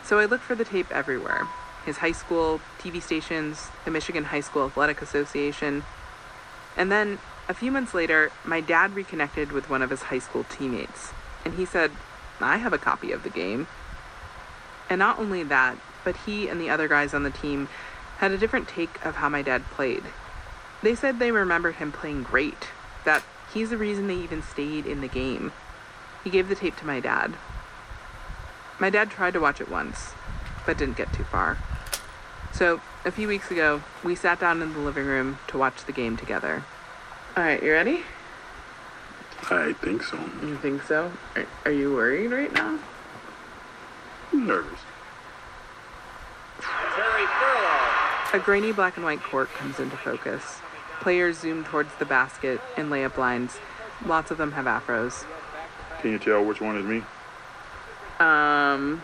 So I looked for the tape everywhere his high school, TV stations, the Michigan High School Athletic Association. And then, a few months later, my dad reconnected with one of his high school teammates. And he said, I have a copy of the game. And not only that, but he and the other guys on the team had a different take of how my dad played. They said they remembered him playing great, that he's the reason they even stayed in the game. He gave the tape to my dad. My dad tried to watch it once, but didn't get too far. So, a few weeks ago, we sat down in the living room to watch the game together. All right, you ready? I think so. You think so? Are, are you worried right now? Nervous. Terry Furlow. A grainy black and white court comes into focus. Players zoom towards the basket and layup lines. Lots of them have afros. Can you tell which one is me? Um,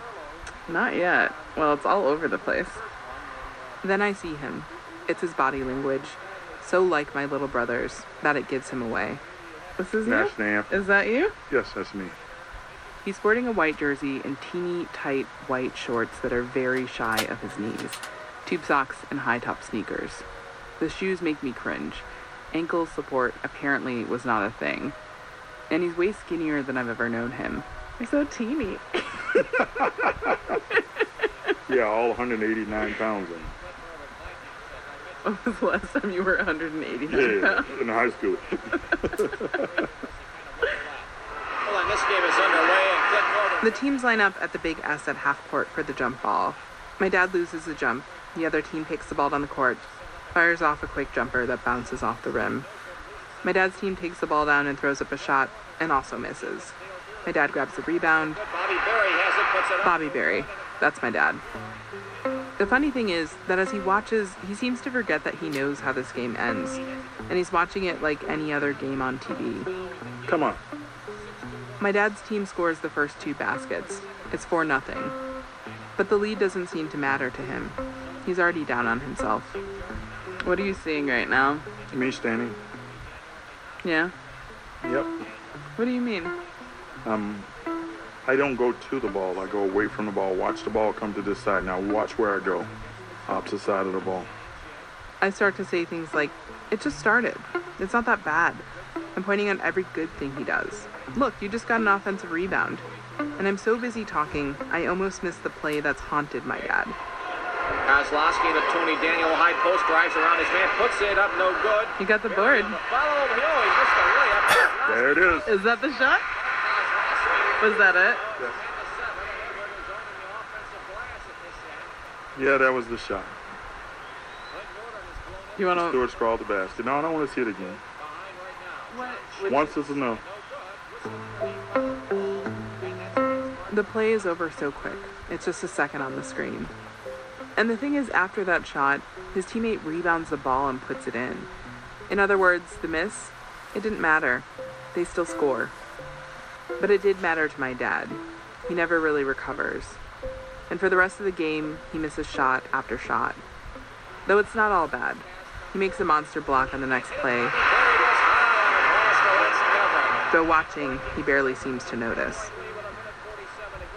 not yet. Well, it's all over the place. Then I see him. It's his body language, so like my little brother's that it gives him away. This is Nash you? Stamp. Is that you? Yes, that's me. He's sporting a white jersey and teeny, tight white shorts that are very shy of his knees, tube socks, and high top sneakers. The shoes make me cringe. Ankle support apparently was not a thing. And he's way skinnier than I've ever known him. He's so teeny. [LAUGHS] Yeah, all 189 pounds. In. [LAUGHS] When was the last time you were 189 Yeah, pounds? in high school. [LAUGHS] Well, and this game is underway, and Clint Norton The teams line up at the big S at half court for the jump ball. My dad loses the jump. The other team takes the ball down the court, fires off a quick jumper that bounces off the rim. My dad's team takes the ball down and throws up a shot and also misses. My dad grabs the rebound. Bobby Berry has it, puts it up. Bobby Berry. That's my dad. The funny thing is that as he watches, he seems to forget that he knows how this game ends. And he's watching it like any other game on TV. Come on. My dad's team scores the first two baskets. It's 4 nothing. But the lead doesn't seem to matter to him. He's already down on himself. What are you seeing right now? Me standing. Yeah? Yep. What do you mean? Um, I don't go to the ball. I go away from the ball. Watch the ball come to this side. Now watch where I go. Opposite side of the ball. I start to say things like, it just started. It's not that bad. I'm pointing out every good thing he does. Look, you just got an offensive rebound. And I'm so busy talking, I almost miss the play that's haunted my dad. Kozlowski to Tony Daniel, high post, drives around his man, puts it up, no good. He got the board. Follow, oh, he missed the layup. [LAUGHS] There it is. Is that the shot? Was that it? Yeah, that was the shot. You want to? Stewart scrawled the basket. No, I don't want to see it again. Once is enough. The play is over so quick. It's just a second on the screen. And the thing is, after that shot, his teammate rebounds the ball and puts it in. In other words, the miss, it didn't matter. They still score. But it did matter to my dad. He never really recovers. And for the rest of the game, he misses shot after shot. Though it's not all bad. He makes a monster block on the next play. Though watching, he barely seems to notice.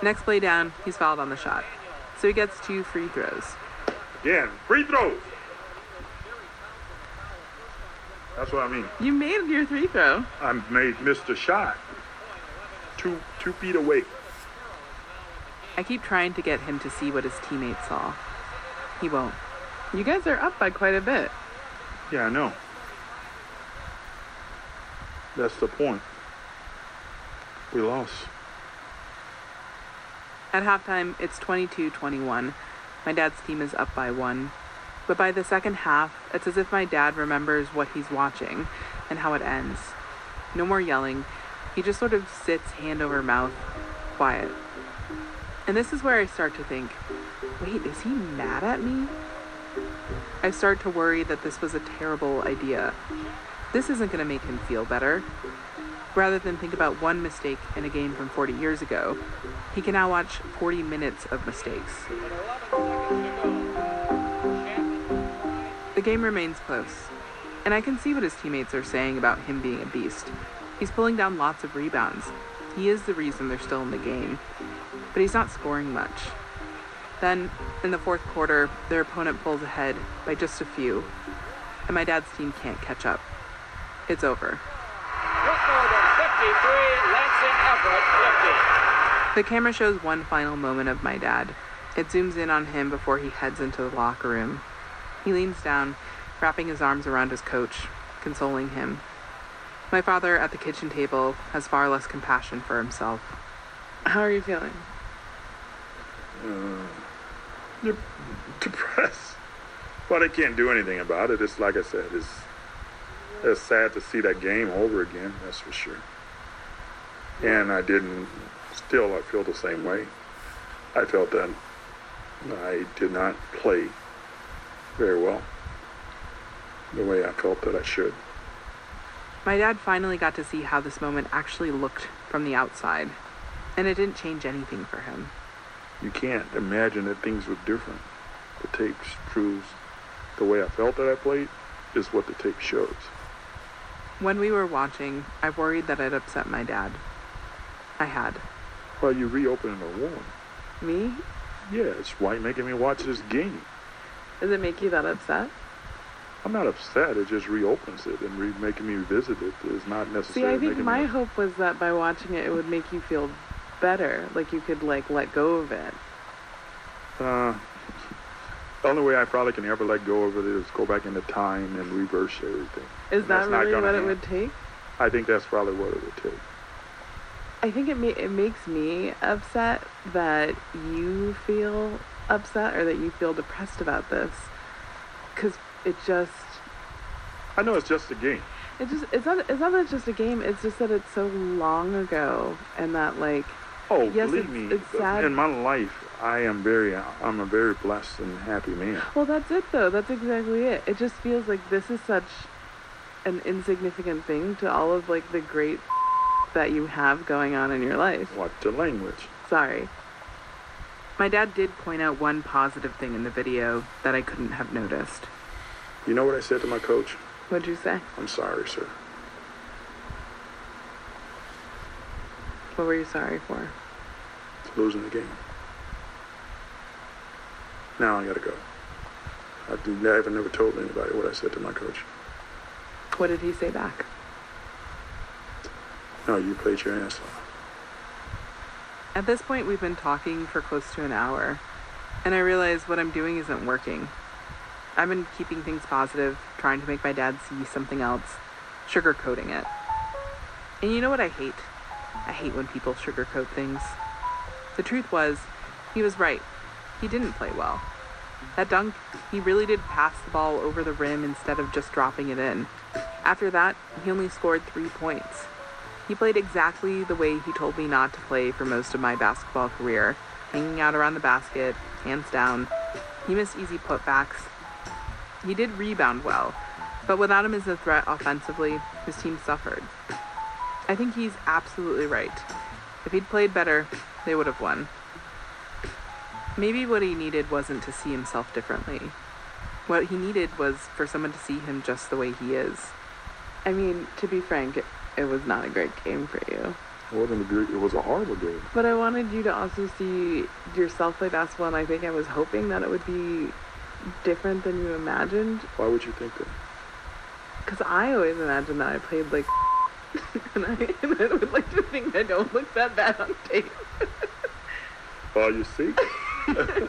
Next play down, he's fouled on the shot. So he gets two free throws. Again, free throws. That's what I mean. You made your three throw. I made missed a shot. Two two feet away. I keep trying to get him to see what his teammates saw. He won't. You guys are up by quite a bit. Yeah, I know. That's the point. We lost. At halftime, it's 22 21. My dad's team is up by one. But by the second half, it's as if my dad remembers what he's watching and how it ends. No more yelling. He just sort of sits hand over mouth, quiet. And this is where I start to think wait, is he mad at me? I start to worry that this was a terrible idea. This isn't going to make him feel better. Rather than think about one mistake in a game from 40 years ago, he can now watch 40 minutes of mistakes. The game remains close, and I can see what his teammates are saying about him being a beast. He's pulling down lots of rebounds. He is the reason they're still in the game, but he's not scoring much. Then, in the fourth quarter, their opponent pulls ahead by just a few, and my dad's team can't catch up. It's over. Northern 53, Lansing Everett 50. The camera shows one final moment of my dad. It zooms in on him before he heads into the locker room. He leans down, wrapping his arms around his coach, consoling him. My father at the kitchen table has far less compassion for himself. How are you feeling? Uh, de- depressed. But I can't do anything about it. It's like I said, it's, it's sad to see that game over again, that's for sure. And I didn't, still, I feel the same way. I felt that I did not play very well the way I felt that I should. My dad finally got to see how this moment actually looked from the outside, and it didn't change anything for him. You can't imagine that things were different. The tape proves the way I felt that I played is what the tape shows. When we were watching, I worried that I'd upset my dad. I had. Well, you reopening a wound. Me? Yeah, it's why you making me watch this game. Does it make you that upset? I'm not upset. It just reopens it and re- making me revisit. It's not necessary. See, I think my me. hope was that by watching it, it would make you feel better. Like you could like let go of it. Uh, the only way I probably can ever let go of it is go back into time and reverse everything. Is And that not really what it would take? I think that's probably what it would take. I think it ma- it makes me upset that you feel upset or that you feel depressed about this, because it just I know it's just a game. it just it's not it's not that it's just a game. It's just that it's so long ago and that like Oh, yes, believe it's, me, it's uh, sad. in my life, I am very, I'm a very blessed and happy man. Well, that's it though. That's exactly it. It just feels like this is such an insignificant thing to all of like the great that you have going on in your life. What the language? Sorry. My dad did point out one positive thing in the video that I couldn't have noticed. You know what I said to my coach? What'd you say? I'm sorry, sir. What were you sorry for? Losing the game. Now I gotta go. I never, never told anybody what I said to my coach. What did he say back? No, you played your ass off. At this point, we've been talking for close to an hour, and I realize what I'm doing isn't working. I've been keeping things positive, trying to make my dad see something else, sugarcoating it. And you know what I hate? I hate when people sugarcoat things. The truth was, he was right. He didn't play well. That dunk, he really did pass the ball over the rim instead of just dropping it in. After that, he only scored three points. He played exactly the way he told me not to play for most of my basketball career, hanging out around the basket, hands down. He missed easy putbacks. He did rebound well, but without him as a threat offensively, his team suffered. I think he's absolutely right. If he'd played better, they would have won. Maybe what he needed wasn't to see himself differently. What he needed was for someone to see him just the way he is. I mean, to be frank, it, was not a great game for you. It wasn't a good, it was a horrible game. But I wanted you to also see yourself play basketball, and I think I was hoping that it would be different than you imagined. Why would you think that? Because I always imagined that I played like, [LAUGHS] and I, [LAUGHS] and I would like to think I don't look that bad on tape. Well, you see? [LAUGHS]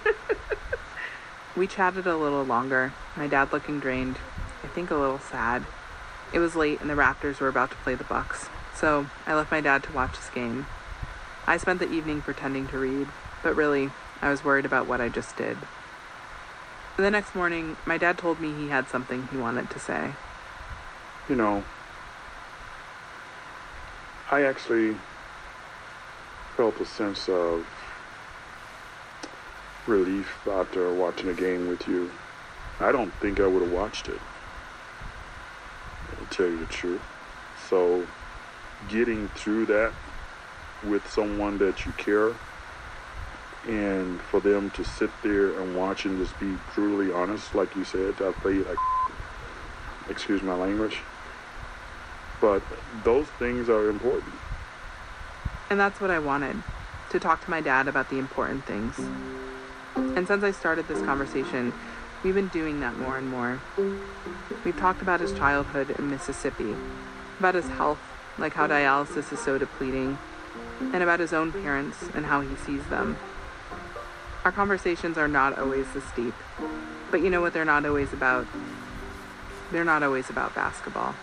We chatted a little longer, my dad looking drained, I think a little sad. It was late and the Raptors were about to play the Bucks, so I left my dad to watch this game. I spent the evening pretending to read, but really, I was worried about what I just did. The next morning, my dad told me he had something he wanted to say. You know, I actually felt a sense of relief after watching a game with you. I don't think I would have watched it, tell you the truth. So, getting through that with someone that you care and for them to sit there and watch and just be brutally honest, like you said, I played like, excuse my language. But those things are important. And that's what I wanted to talk to my dad about the important things. And since I started this conversation, we've been doing that more and more. We've talked about his childhood in Mississippi, about his health, like how dialysis is so depleting, and about his own parents and how he sees them. Our conversations are not always this deep, but you know what they're not always about? They're not always about basketball.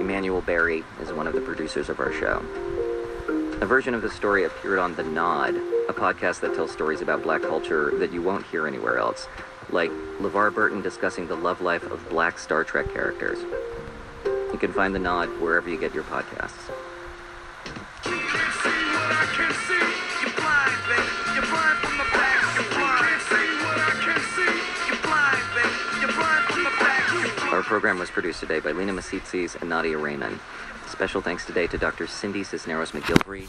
Emmanuel Berry one of the producers of our show. A version of the story appeared on The Nod, a podcast that tells stories about black culture that you won't hear anywhere else, like LeVar Burton discussing the love life of black Star Trek characters. You can find The Nod wherever you get your podcasts. Our program was produced today by Lena Masitsis and Nadia Reiman. Special thanks today to Dr. Cindy Cisneros McGilvery,